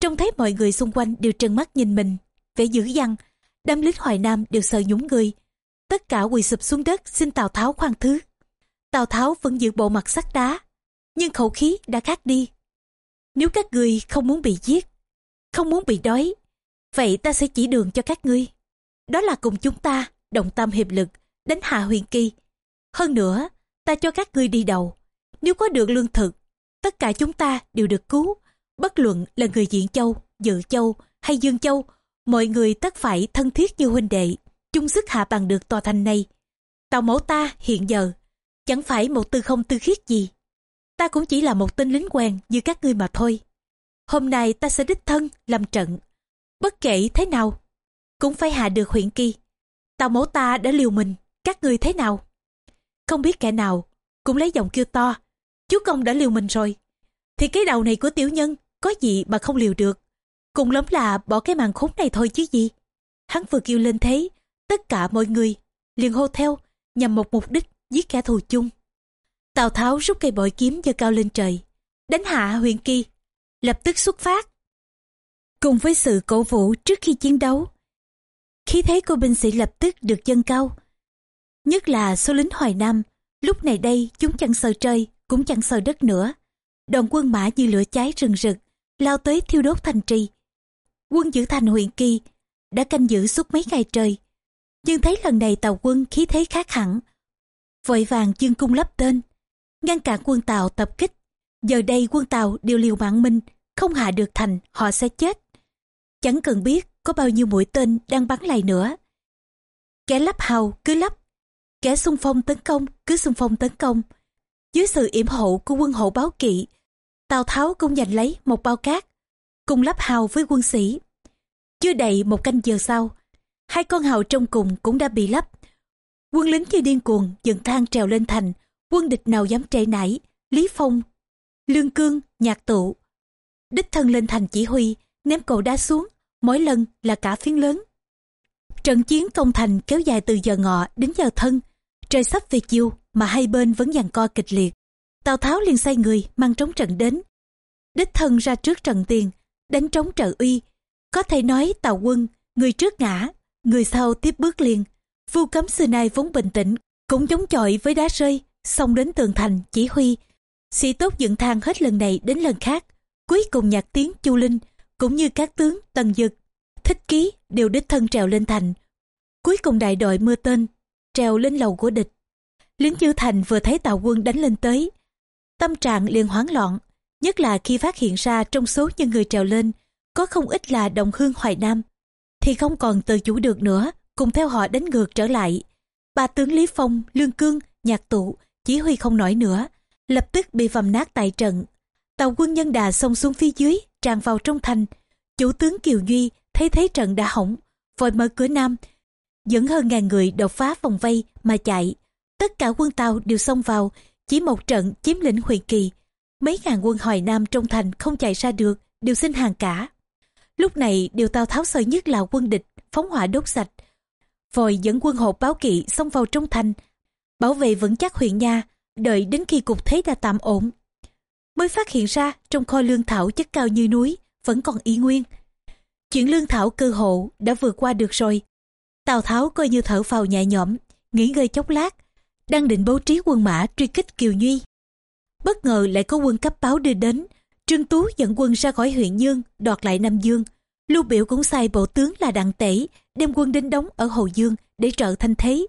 A: trông thấy mọi người xung quanh đều trừng mắt nhìn mình, vẻ dữ dằn. Đám lính hoài nam đều sợ nhúng người. Tất cả quỳ sụp xuống đất xin tào tháo khoan thứ. Tào tháo vẫn giữ bộ mặt sắt đá, nhưng khẩu khí đã khác đi. Nếu các ngươi không muốn bị giết, không muốn bị đói, vậy ta sẽ chỉ đường cho các ngươi. Đó là cùng chúng ta đồng tâm hiệp lực, đánh hạ huyền kỳ. Hơn nữa, ta cho các ngươi đi đầu. Nếu có được lương thực, tất cả chúng ta đều được cứu bất luận là người diện châu, dự châu hay dương châu, mọi người tất phải thân thiết như huynh đệ, chung sức hạ bằng được tòa thành này. Tàu mẫu ta hiện giờ, chẳng phải một tư không tư khiết gì. Ta cũng chỉ là một tên lính quen như các ngươi mà thôi. Hôm nay ta sẽ đích thân làm trận. Bất kể thế nào, cũng phải hạ được huyện kỳ. Tàu mẫu ta đã liều mình, các ngươi thế nào? Không biết kẻ nào cũng lấy giọng kêu to chú công đã liều mình rồi. Thì cái đầu này của tiểu nhân có gì mà không liều được? Cùng lắm là bỏ cái màn khốn này thôi chứ gì? Hắn vừa kêu lên thế, tất cả mọi người liền hô theo, nhằm một mục đích giết kẻ thù chung. Tào tháo rút cây bội kiếm giơ cao lên trời, đánh hạ huyền kỳ, lập tức xuất phát. Cùng với sự cổ vũ trước khi chiến đấu, khí thế của binh sĩ lập tức được dâng cao. Nhất là số lính hoài nam, lúc này đây chúng chẳng sợ trời, cũng chẳng sợ đất nữa. Đoàn quân mã như lửa cháy rừng rực lao tới thiêu đốt thành trì. Quân giữ thành huyện kỳ đã canh giữ suốt mấy ngày trời nhưng thấy lần này tàu quân khí thế khác hẳn. Vội vàng dương cung lắp tên ngăn cản quân tàu tập kích. Giờ đây quân tàu đều liều mạng mình, không hạ được thành họ sẽ chết. Chẳng cần biết có bao nhiêu mũi tên đang bắn lại nữa. Kẻ lắp hào cứ lắp kẻ xung phong tấn công cứ xung phong tấn công. Dưới sự yểm hộ của quân hộ báo kỵ tào tháo cũng giành lấy một bao cát, cùng lắp hào với quân sĩ. Chưa đầy một canh giờ sau, hai con hào trong cùng cũng đã bị lắp quân lính như điên cuồng dựng thang trèo lên thành, quân địch nào dám trễ nải, lý phong, lương cương, nhạc tụ. Đích thân lên thành chỉ huy, ném cầu đá xuống, mỗi lần là cả phiến lớn. Trận chiến công thành kéo dài từ giờ ngọ đến giờ thân, trời sắp về chiều mà hai bên vẫn giằng co kịch liệt tào tháo liền sai người mang trống trận đến. Đích thân ra trước trận tiền, đánh trống trợ uy. Có thể nói tào quân, người trước ngã, người sau tiếp bước liền. Vu cấm xưa nay vốn bình tĩnh, cũng chống chọi với đá rơi xong đến tường thành chỉ huy. Sĩ tốt dựng thang hết lần này đến lần khác. Cuối cùng nhạc tiếng chu linh, cũng như các tướng tần dực, thích ký đều đích thân trèo lên thành. Cuối cùng đại đội mưa tên, trèo lên lầu của địch. Lính chư thành vừa thấy tàu quân đánh lên tới tâm trạng liền hoảng loạn, nhất là khi phát hiện ra trong số những người trèo lên, có không ít là đồng hương hoài nam. Thì không còn tự chủ được nữa, cùng theo họ đánh ngược trở lại. Ba tướng lý phong, lương cương, nhạc tụ, chỉ huy không nổi nữa, lập tức bị vầm nát tại trận. Tàu quân nhân đà xông xuống phía dưới, tràn vào trong thành. Chủ tướng kiều duy thấy thế trận đã hỏng, vội mở cửa nam. Dẫn hơn ngàn người đột phá vòng vây mà chạy. Tất cả quân tàu đều xông vào chỉ một trận chiếm lĩnh huyện kỳ. Mấy ngàn quân hoài nam trong thành không chạy ra được, đều xin hàng cả. Lúc này, điều tào tháo sợ nhất là quân địch, phóng hỏa đốt sạch. Vội dẫn quân hộ báo kỵ xông vào trong thành. Bảo vệ vững chắc huyện nha đợi đến khi cục thế đã tạm ổn. Mới phát hiện ra, trong kho lương thảo chất cao như núi, vẫn còn y nguyên. Chuyện lương thảo cơ hộ đã vượt qua được rồi. Tào tháo coi như thở phào nhẹ nhõm, nghỉ ngơi chốc lát đang định bố trí quân mã truy kích kiều nhuy bất ngờ lại có quân cấp báo đưa đến. Trương tú dẫn quân ra khỏi huyện Dương, đoạt lại nam dương. Lưu biểu cũng sai bộ tướng là đặng tể đem quân đến đóng ở hồ dương để trợ thanh thế.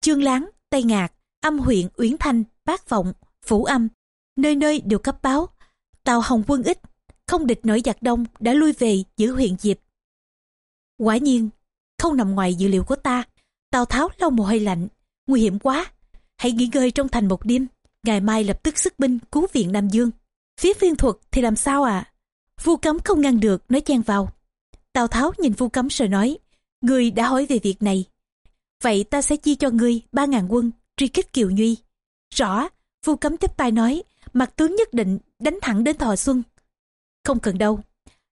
A: Chương láng tây ngạc âm huyện uyển thanh bát vọng phủ âm. Nơi nơi đều cấp báo. Tàu hồng quân ít không địch nổi giặc đông đã lui về giữ huyện diệp. Quả nhiên không nằm ngoài dự liệu của ta. Tào tháo lau mồ hôi lạnh nguy hiểm quá hãy nghỉ ngơi trong thành một đêm. Ngày mai lập tức xuất binh cứu viện nam dương. Phía phiên thuật thì làm sao à vu cấm không ngăn được, nói chen vào. Tào tháo nhìn vu cấm rồi nói người đã hỏi về việc này. Vậy ta sẽ chia cho ngươi ba ngàn quân, truy kích kiều nhuy. Rõ, vu cấm chắp tay nói, mặt tướng nhất định đánh thẳng đến thọ xuân. Không cần đâu.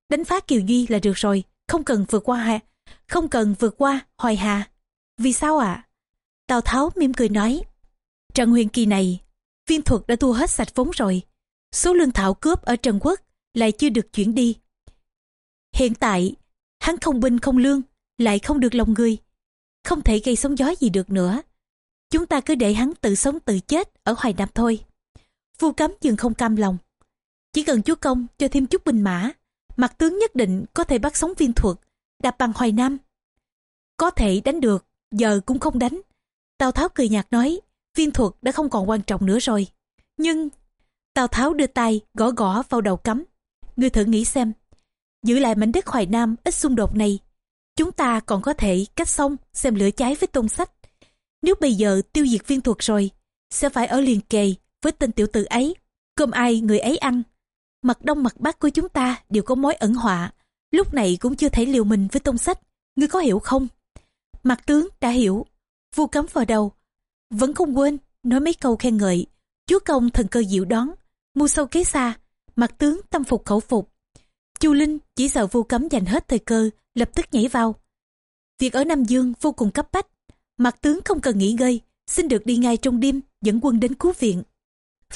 A: Đánh phá kiều nhuy là được rồi, không cần vượt qua hà, không cần vượt qua hoài hà. Vì sao ạ? À? tào tháo mỉm cười nói trận huyền kỳ này, viên thuật đã thua hết sạch vốn rồi. Số lương thảo cướp ở trần quốc lại chưa được chuyển đi. Hiện tại, hắn không binh không lương, lại không được lòng người. Không thể gây sóng gió gì được nữa. Chúng ta cứ để hắn tự sống tự chết ở hoài nam thôi. Vu cấm dường không cam lòng. Chỉ cần chúa công cho thêm chút binh mã, mặt tướng nhất định có thể bắt sống viên thuật, đạp bằng hoài nam. Có thể đánh được, giờ cũng không đánh. Tào tháo cười nhạt nói viên thuật đã không còn quan trọng nữa rồi. Nhưng, tào tháo đưa tay gõ gõ vào đầu cấm. Ngươi thử nghĩ xem, giữ lại mảnh đất hoài nam ít xung đột này, chúng ta còn có thể cách xong xem lửa cháy với tôn sách. Nếu bây giờ tiêu diệt viên thuật rồi, sẽ phải ở liền kề với tên tiểu tử ấy. Cơm ai người ấy ăn, mặt đông mặt bắc của chúng ta đều có mối ẩn họa. Lúc này cũng chưa thể liều mình với tôn sách, ngươi có hiểu không? Mặt tướng đã hiểu, vu cấm vào đầu vẫn không quên, nói mấy câu khen ngợi. Chúa công thần cơ diệu đón. Mưu sâu kế xa, mặt tướng tâm phục khẩu phục. Chu linh chỉ sợ vu cấm giành hết thời cơ, lập tức nhảy vào. Việc ở nam dương vô cùng cấp bách. Mặt tướng không cần nghỉ ngơi, xin được đi ngay trong đêm, dẫn quân đến cứu viện.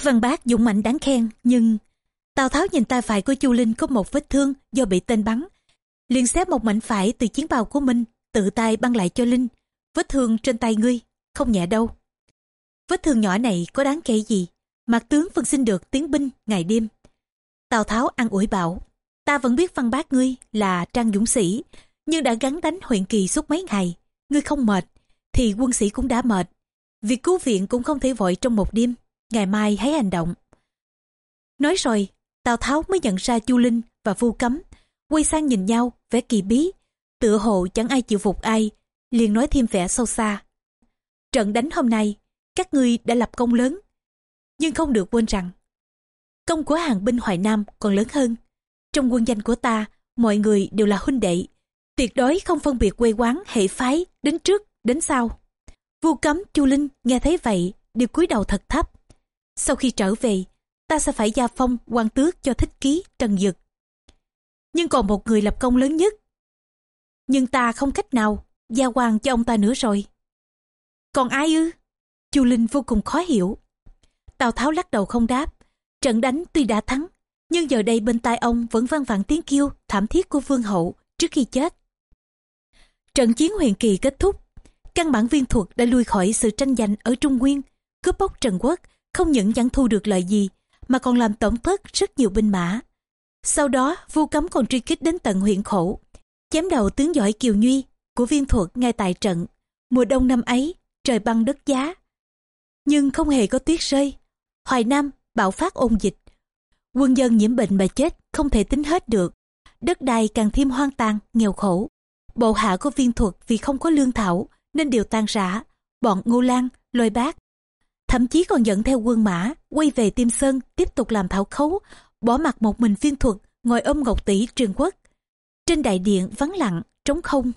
A: Văn bác dũng mạnh đáng khen, nhưng tào tháo nhìn tay phải của chu linh có một vết thương do bị tên bắn. Liền xếp một mảnh phải từ chiến bào của mình, tự tay băng lại cho linh. Vết thương trên tay ngươi, không nhẹ đâu vết thương nhỏ này có đáng kể gì mặt tướng vẫn xin được tiến binh ngày đêm? Tào tháo ăn ủi bảo ta vẫn biết văn bác ngươi là trang dũng sĩ nhưng đã gắn đánh huyện kỳ suốt mấy ngày. Ngươi không mệt thì quân sĩ cũng đã mệt. Việc cứu viện cũng không thể vội trong một đêm. Ngày mai hãy hành động. Nói rồi tào tháo mới nhận ra chu linh và vu cấm quay sang nhìn nhau vẻ kỳ bí tựa hồ chẳng ai chịu phục ai liền nói thêm vẻ sâu xa. Trận đánh hôm nay, các ngươi đã lập công lớn, nhưng không được quên rằng, công của hàng binh Hoài Nam còn lớn hơn. Trong quân danh của ta, mọi người đều là huynh đệ, tuyệt đối không phân biệt quê quán hệ phái đến trước đến sau. vua cấm Chu Linh nghe thấy vậy đều cúi đầu thật thấp. Sau khi trở về, ta sẽ phải gia phong quan tước cho thích ký trần dực. Nhưng còn một người lập công lớn nhất. Nhưng ta không cách nào gia quan cho ông ta nữa rồi. Còn ai ư? Chu Linh vô cùng khó hiểu. Tào Tháo lắc đầu không đáp. Trận đánh tuy đã thắng, nhưng giờ đây bên tai ông vẫn vang vẳng tiếng kêu thảm thiết của vương hậu trước khi chết. Trận chiến huyền kỳ kết thúc, căn bản viên thuật đã lui khỏi sự tranh giành ở Trung Nguyên, cướp bóc Trần Quốc, không những chẳng thu được lợi gì, mà còn làm tổn thất rất nhiều binh mã. Sau đó, vu cấm còn truy kích đến tận huyện khổ, chém đầu tướng giỏi Kiều Nhuy của viên thuật ngay tại trận. Mùa đông năm ấy, trời băng đất giá. Nhưng không hề có tuyết rơi. Hoài Nam bạo phát ôn dịch. Quân dân nhiễm bệnh mà chết không thể tính hết được. Đất đai càng thêm hoang tàn, nghèo khổ. Bộ hạ của viên thuật vì không có lương thảo nên đều tan rã. Bọn Ngô Lan, Lôi Bác thậm chí còn dẫn theo quân mã quay về Tiêm Sơn tiếp tục làm thảo khấu, bỏ mặt một mình viên thuật ngồi ôm ngọc tỷ truyền quốc. Trên đại điện vắng lặng, trống không.